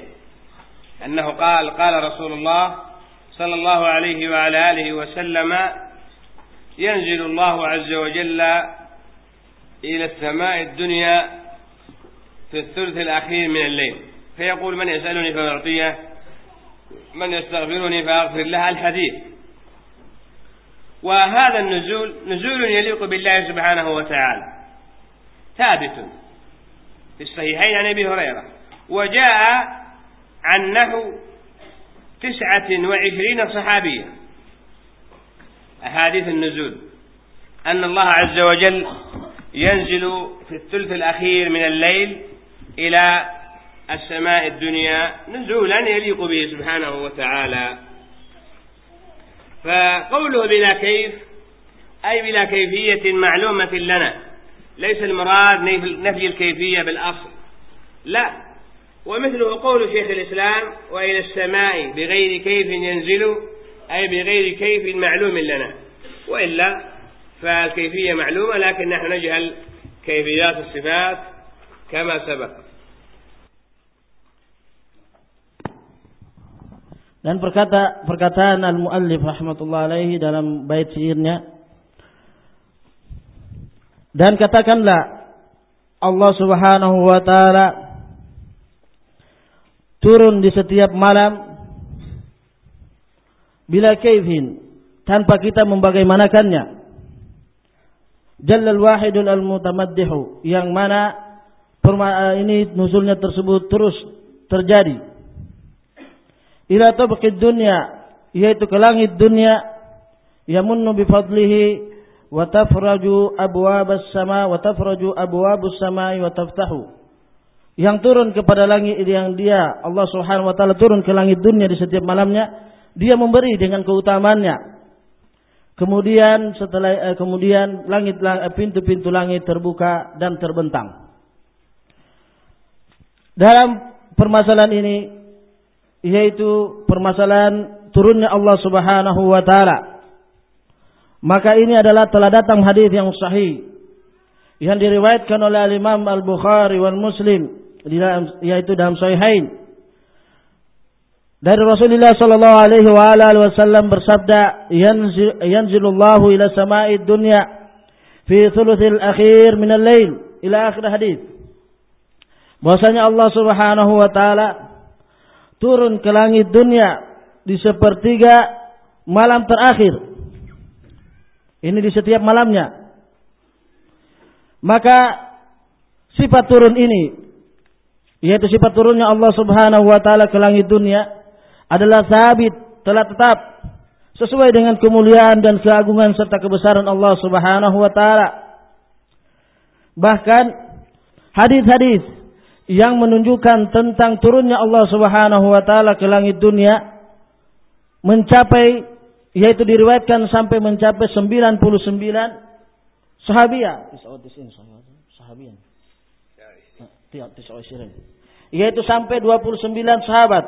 أنه قال قال رسول الله صلى الله عليه وعلى آله وسلم ينزل الله عز وجل إلى السماء الدنيا في الثلث الأخير من الليل. فيقول من يسألني فأعطيه من يستغفرني فأغفر له. الحديث. وهذا النزول نزول يليق بالله سبحانه وتعالى. ثابت في الصحيحين عن أبي هريرة. وجاء عن نحو تسعة وعشرين صحابية. أحاديث النزول. أن الله عز وجل ينزل في الثلث الأخير من الليل إلى السماء الدنيا نزولا يليق به سبحانه وتعالى. فقوله بلا كيف أي بلا كيفية معلومة لنا ليس المراد نفي الكيفية بالأصل. لا ومثله قول شيخ الإسلام وإلى السماء بغير كيف ينزل أي بغير كيف معلوم لنا. وإلا فالكيفية معلومة لكن نحن نجهل كيفيات الصفات كما سبق. Dan perkata perkataan al-muallif rahmatullah alaihi dalam bait syairnya dan katakanlah Allah Subhanahu wa taala turun di setiap malam bila kaifin tanpa kita membagaimanakannya. Jallal wahidul al-mutamaddihu yang mana ini nuzulnya tersebut terus terjadi. Ila tabqid dunya yaitu ke langit dunia yamunnu bi fadlihi wa tafraju abwabas sama wa tafraju abwabus samai wa taftahu yang turun kepada langit yang dia Allah Subhanahu wa taala turun ke langit dunia di setiap malamnya dia memberi dengan keutamaannya. Kemudian setelah eh, kemudian langit eh, pintu-pintu langit terbuka dan terbentang. Dalam permasalahan ini yaitu permasalahan turunnya Allah Subhanahu wa taala. Maka ini adalah telah datang hadis yang sahih yang diriwayatkan oleh Imam Al-Bukhari wal Muslim yaitu dalam sahihain dari Rasulullah sallallahu alaihi wa alihi wasallam bersabda, "Yanzil yanzilullahu ila sama'id dunya fi thuluthil akhir min al-lail." Ila akhir hadis. Bahwasanya Allah Subhanahu wa taala turun ke langit dunia di sepertiga malam terakhir. Ini di setiap malamnya. Maka sifat turun ini yaitu sifat turunnya Allah Subhanahu wa taala ke langit dunia adalah sabit, telah tetap sesuai dengan kemuliaan dan keagungan serta kebesaran Allah Subhanahu wa taala. Bahkan hadis-hadis yang menunjukkan tentang turunnya Allah Subhanahu wa taala ke langit dunia mencapai yaitu diriwayatkan sampai mencapai 99 sahabiah. Sahabian. yaitu sampai 29 sahabat.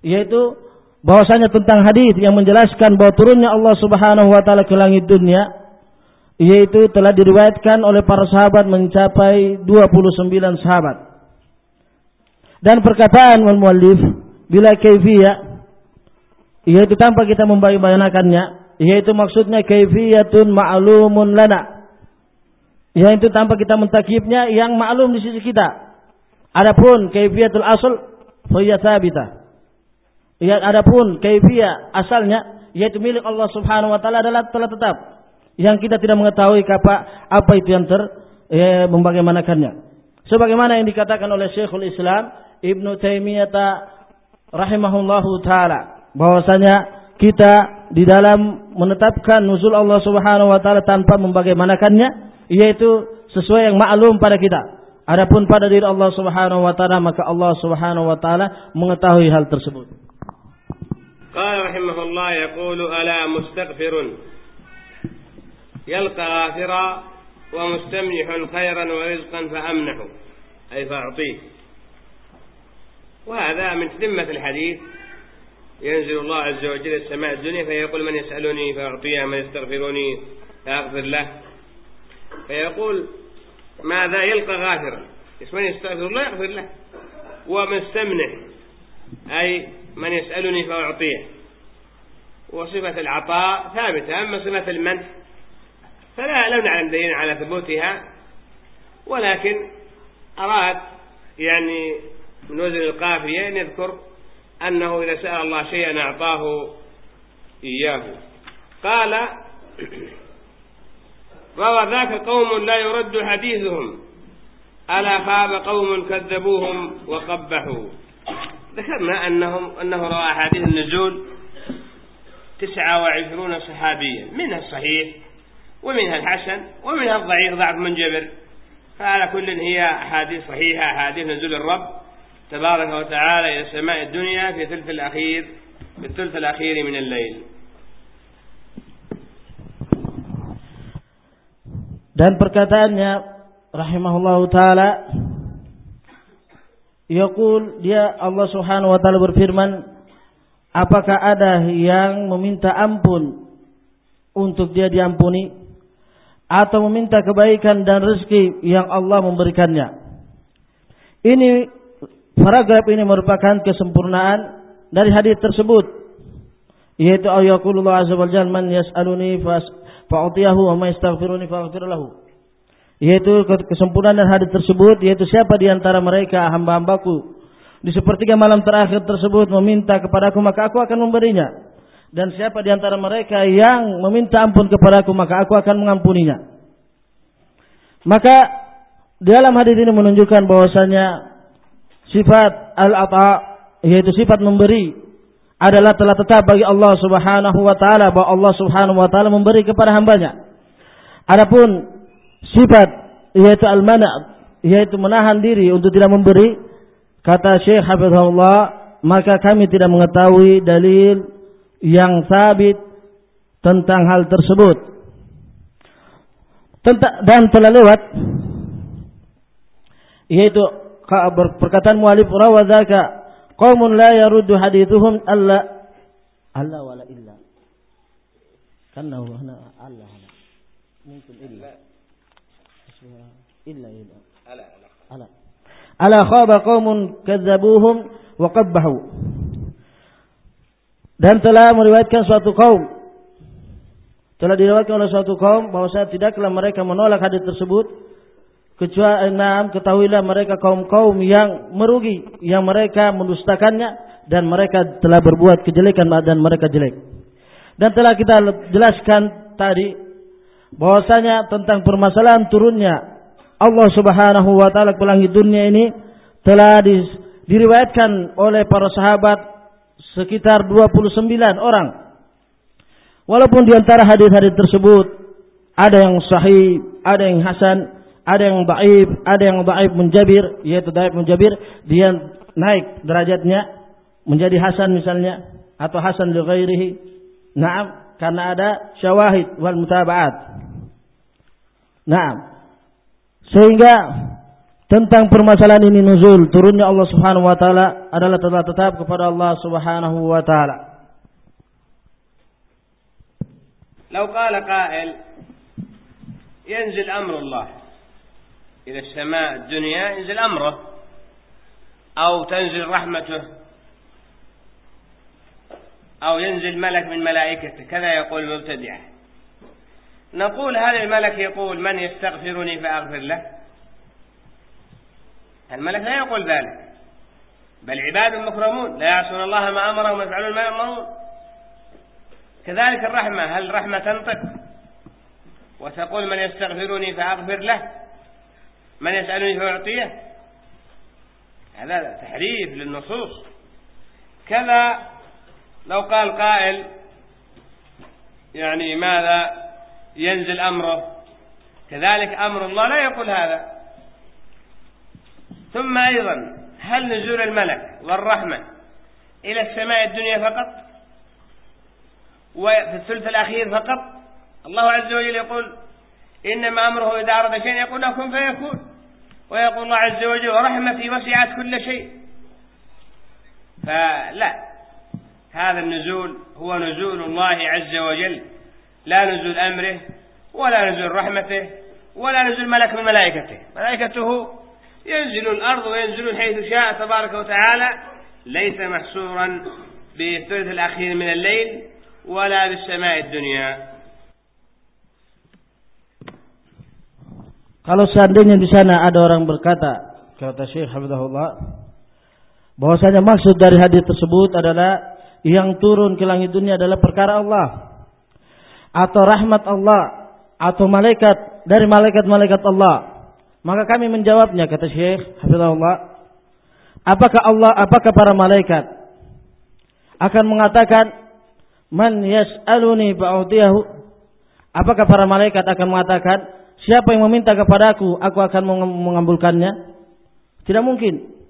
Yaitu bahwasanya tentang hadis yang menjelaskan bahwa turunnya Allah Subhanahu wa taala ke langit dunia yaitu telah diriwayatkan oleh para sahabat mencapai 29 sahabat. Dan perkataan muallif bila kaifiyah yaitu tanpa kita membayangkannya yaitu maksudnya kaifiyatun ma'lumun lana yaitu tanpa kita mentakibnya yang maklum di sisi kita. Adapun kaifiyatul asl fa sabita. Ya adapun kaifiyah asalnya yaitu milik Allah Subhanahu wa taala adalah telah tetap yang kita tidak mengetahui apa apa itu yang ter eh, membagaimanakannya. Sebagaimana yang dikatakan oleh Syekhul Islam Ibnu Taimiyah rahimahullahu taala bahwasanya kita di dalam menetapkan nuzul Allah Subhanahu wa taala tanpa membagaimanakannya yaitu sesuai yang maklum pada kita. Adapun pada diri Allah Subhanahu wa taala maka Allah Subhanahu wa taala mengetahui hal tersebut. قال رحمه الله يقول ألا مستغفر يلقى غافرا ومستمنح خيرا ورزقا فأمنحه. أي فأعطيه. وهذا من ذمة الحديث. ينزل الله عز وجل السماء الدنيا فيقول من يسألني فأعطيه من يستغفرني فأغفر له. فيقول ماذا يلقى غافرا؟ من يستغفر الله يغفر له. ومستمنح أي من يسألني فأعطيه. وصفة العطاء ثابتة أما صفة المنح فلا لم نعلم دليل على ثبوتها ولكن أراد يعني من وزن القافية أن يذكر أنه إذا سأل الله شيئا أعطاه إياه. قال روى ذاك قوم لا يرد حديثهم ألا خاب قوم كذبوهم وقبحوا. ذكرنا أنهم أنه روى أحاديث النزول تسعة وعشرون صحابيا. منها الصحيح ومنها الحسن ومنها الضعيف ضعف منجبر فعلى كل هي أحاديث صحيحة أحاديث نزول الرب. تبارك وتعالى إلى سماء الدنيا في ثلث الأخير في الثلث الأخير من الليل. Dan perkataannya rahimahullahu taala yaqul dia Allah Subhanahu wa taala berfirman apakah ada yang meminta ampun untuk dia diampuni? Atau meminta kebaikan dan rezeki yang Allah memberikannya. Ini paragraf ini merupakan kesempurnaan dari hadis tersebut yaitu ayakulullah azza wajalla man yas'aluni fa'utiyahu wa man yastaghfiruni fa'ghfir lahu. Yaitu kesempurnaan dari hadis tersebut yaitu siapa di antara mereka hamba-hambaku di sepertiga malam terakhir tersebut meminta kepadaku maka aku akan memberinya dan siapa di antara mereka yang meminta ampun kepadaku maka aku akan mengampuninya. Maka dalam hadis ini menunjukkan bahwasanya sifat al-ata yaitu sifat memberi adalah telah tetap bagi Allah Subhanahu wa taala bahwa Allah Subhanahu wa taala memberi kepada hambanya. Adapun sifat yaitu al-mana yaitu menahan diri untuk tidak memberi kata Syekh Hafizahullah maka kami tidak mengetahui dalil yang sabit tentang hal tersebut. Dan telah lewat yaitu perkataan mualif rawadzaka qaumun la yaruddu hadithuhum alla alla wala illa. Karena huna alla mungkin illa. Illa illa. Ala. Ala. Ala khaba qaumun kadzabuhum wa qabbahu dan telah meriwayatkan suatu kaum. Telah diriwayatkan oleh suatu kaum bahwa saya tidaklah mereka menolak hadis tersebut kecuali enam ketahuilah mereka kaum-kaum yang merugi yang mereka mendustakannya dan mereka telah berbuat kejelekan dan mereka jelek. Dan telah kita jelaskan tadi bahwasanya tentang permasalahan turunnya Allah Subhanahu wa taala ke langit dunia ini telah diriwayatkan oleh para sahabat sekitar 29 orang. Walaupun di antara hadis-hadis tersebut ada yang sahih, ada yang hasan, ada yang dhaif, ada yang dhaif menjabir, yaitu dhaif menjabir, dia naik derajatnya menjadi hasan misalnya atau hasan li ghairihi. Naam, karena ada syawahid wal mutaba'at. Naam. Sehingga tentang permasalahan ini nuzul turunnya Allah Subhanahu wa taala adalah telah tetap kepada Allah Subhanahu wa taala. لو قال قائل ينزل أمر الله إلى السماء الدنيا ينزل أمره أو تنزل رحمته أو ينزل ملك من ملائكته كذا يقول المبتدعة نقول هل الملك يقول من يستغفرني فأغفر له الملك لا يقول ذلك. بل عباد مكرمون لا يعصون الله ما أمرهم ويفعلون ما يأمرون. كذلك الرحمة هل الرحمة تنطق؟ وتقول من يستغفرني فأغفر له؟ من يسألني فأعطيه؟ هذا تحريف للنصوص. كذا لو قال قائل يعني ماذا؟ ينزل أمره. كذلك أمر الله لا يقول هذا. ثم أيضا هل نزول الملك والرحمة إلى السماء الدنيا فقط؟ وفي الثلث الأخير فقط؟ الله عز وجل يقول إنما أمره إذا أراد شيئا يقول له كن فيكون. ويقول الله عز وجل ورحمتي وسعت كل شيء. فلا هذا النزول هو نزول الله عز وجل. لا نزول أمره ولا نزول رحمته ولا نزول ملك من ملائكته. ملائكته ينزل الأرض وينزل حيث شاء تبارك وتعالى ليس محصورا بالثلث الأخير من الليل ولا بالسماء الدنيا Kalau seandainya di sana ada orang berkata, kata Syekh Hafizahullah, bahwasanya maksud dari hadis tersebut adalah yang turun ke langit dunia adalah perkara Allah atau rahmat Allah atau malaikat dari malaikat-malaikat Allah. Maka kami menjawabnya kata Syekh Hafizahullah, apakah Allah apakah para malaikat akan mengatakan man yas'aluni ba'udiyahu apakah para malaikat akan mengatakan Siapa yang meminta kepadaku, aku akan mengambulkannya. Tidak mungkin.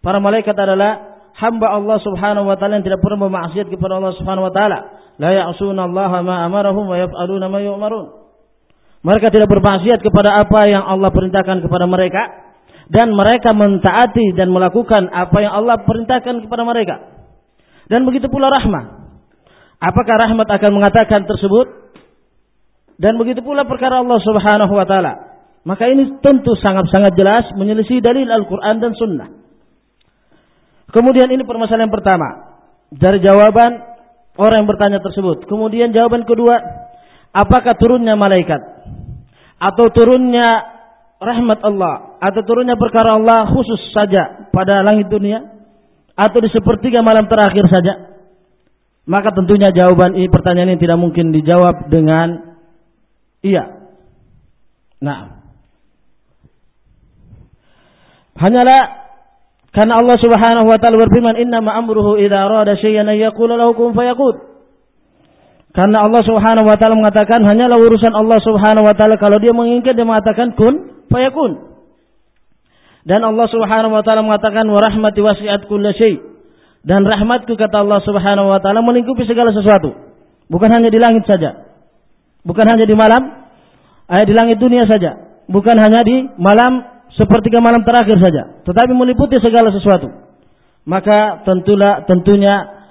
Para malaikat adalah hamba Allah Subhanahu wa taala yang tidak pernah bermaksiat kepada Allah Subhanahu wa taala. La ya'suna Allah ma amarahum wa yaf'aluna ma yu'marun. Mereka tidak bermaksiat kepada apa yang Allah perintahkan kepada mereka dan mereka mentaati dan melakukan apa yang Allah perintahkan kepada mereka. Dan begitu pula rahmah. Apakah rahmat akan mengatakan tersebut? Dan begitu pula perkara Allah Subhanahu wa taala. Maka ini tentu sangat-sangat jelas menyelisih dalil Al-Qur'an dan Sunnah. Kemudian ini permasalahan pertama dari jawaban orang yang bertanya tersebut. Kemudian jawaban kedua, apakah turunnya malaikat atau turunnya rahmat Allah atau turunnya perkara Allah khusus saja pada langit dunia atau di sepertiga malam terakhir saja? Maka tentunya jawaban ini pertanyaan ini tidak mungkin dijawab dengan Iya. Nah. Hanyalah karena Allah Subhanahu wa taala berfirman, "Inna ma amruhu idza arada syai'an ay yaqula lahu kun fayakun." Karena Allah Subhanahu wa taala mengatakan hanyalah urusan Allah Subhanahu wa taala kalau dia menginginkan dia mengatakan kun fayakun. Dan Allah Subhanahu wa taala mengatakan wa rahmati wasi'at kullasyai. Dan rahmatku kata Allah Subhanahu wa taala melingkupi segala sesuatu. Bukan hanya di langit saja. Bukan hanya di malam, ayat di langit dunia saja. Bukan hanya di malam sepertiga malam terakhir saja, tetapi meliputi segala sesuatu. Maka tentulah tentunya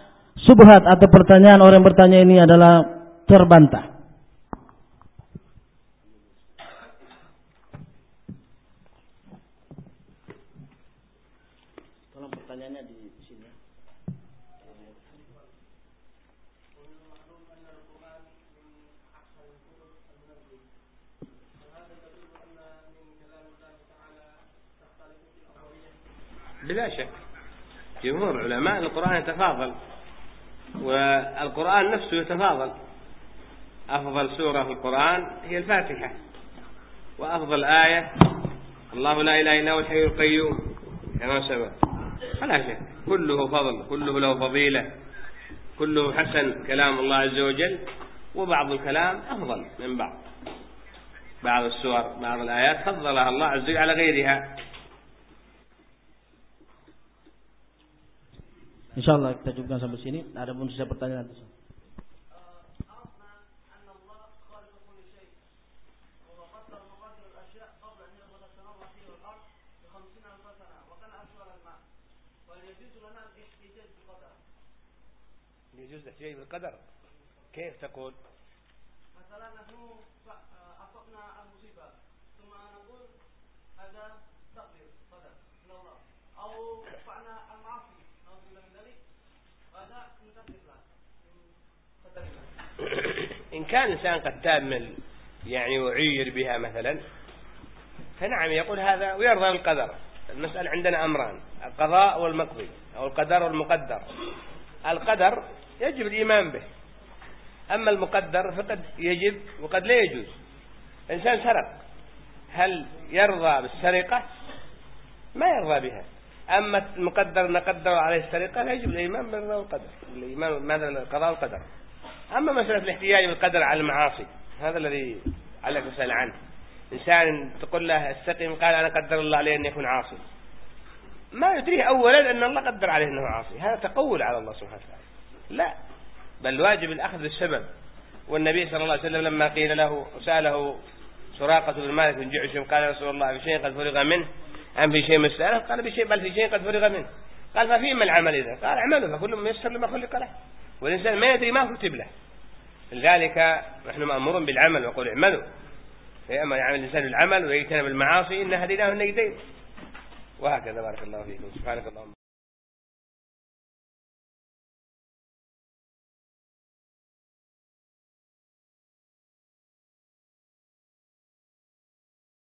subhat atau pertanyaan orang yang bertanya ini adalah terbantah. بلا شك جمهور العلماء القرآن يتفاضل والقرآن نفسه يتفاضل. أفضل سورة في القرآن هي الفاتحة. وأفضل آية الله لا إله إلا هو الحي القيوم. كما سبق. فلا شك. كله فضل كله له فضيلة. كله حسن كلام الله عز وجل. وبعض الكلام أفضل من بعض. بعض السور بعض الآيات فضلها الله عز وجل على غيرها. Insyaallah kita cukupkan sampai sini. Ada pun sisa pertanyaan nanti. هل يجوز لنا الاحتجاج بالقدر؟ يجوز الاحتجاج بالقدر كيف تقول؟ مثلا نحن أصبنا المصيبة ثم نقول هذا تقدير قدر من الله أو فعلنا إن كان الإنسان قد تامل يعني وعير بها مثلا فنعم يقول هذا ويرضى بالقدر المسألة عندنا أمران القضاء والمقضي أو القدر والمقدر. القدر يجب الإيمان به أما المقدر فقد يجب وقد لا يجوز. إنسان سرق هل يرضى بالسرقة؟ ما يرضى بها. أما المقدر نقدر عليه السرقة لا يجب الإيمان بالرضا والقدر الإيمان ماذا القضاء والقدر. أما مسألة الاحتياج بالقدر على المعاصي هذا الذي عليك تسأل عنه. إنسان تقول له استقم قال أنا قدر الله عليه أن يكون عاصي. ما يدريه أولا أن الله قدر عليه أنه عاصي. هذا تقول على الله سبحانه وتعالى. لا بل واجب الأخذ بالسبب. والنبي صلى الله عليه وسلم لما قيل له سأله سراقة بن مالك بن جعشم قال رسول الله في شيء قد فرغ منه؟ أم في شيء مستأنف قال بشيء بل في شيء قد فرغ منه. قال ففيما العمل إذا؟ قال اعملوا فكل ميسر لما خلق له. والإنسان ما يدري ما كتب له لذلك نحن مأمور بالعمل وقول اعملوا. فيأمر يعمل الإنسان بالعمل ويجتنب المعاصي إن هديناه النجدين. وهكذا بارك الله فيكم. سبحانك اللهم.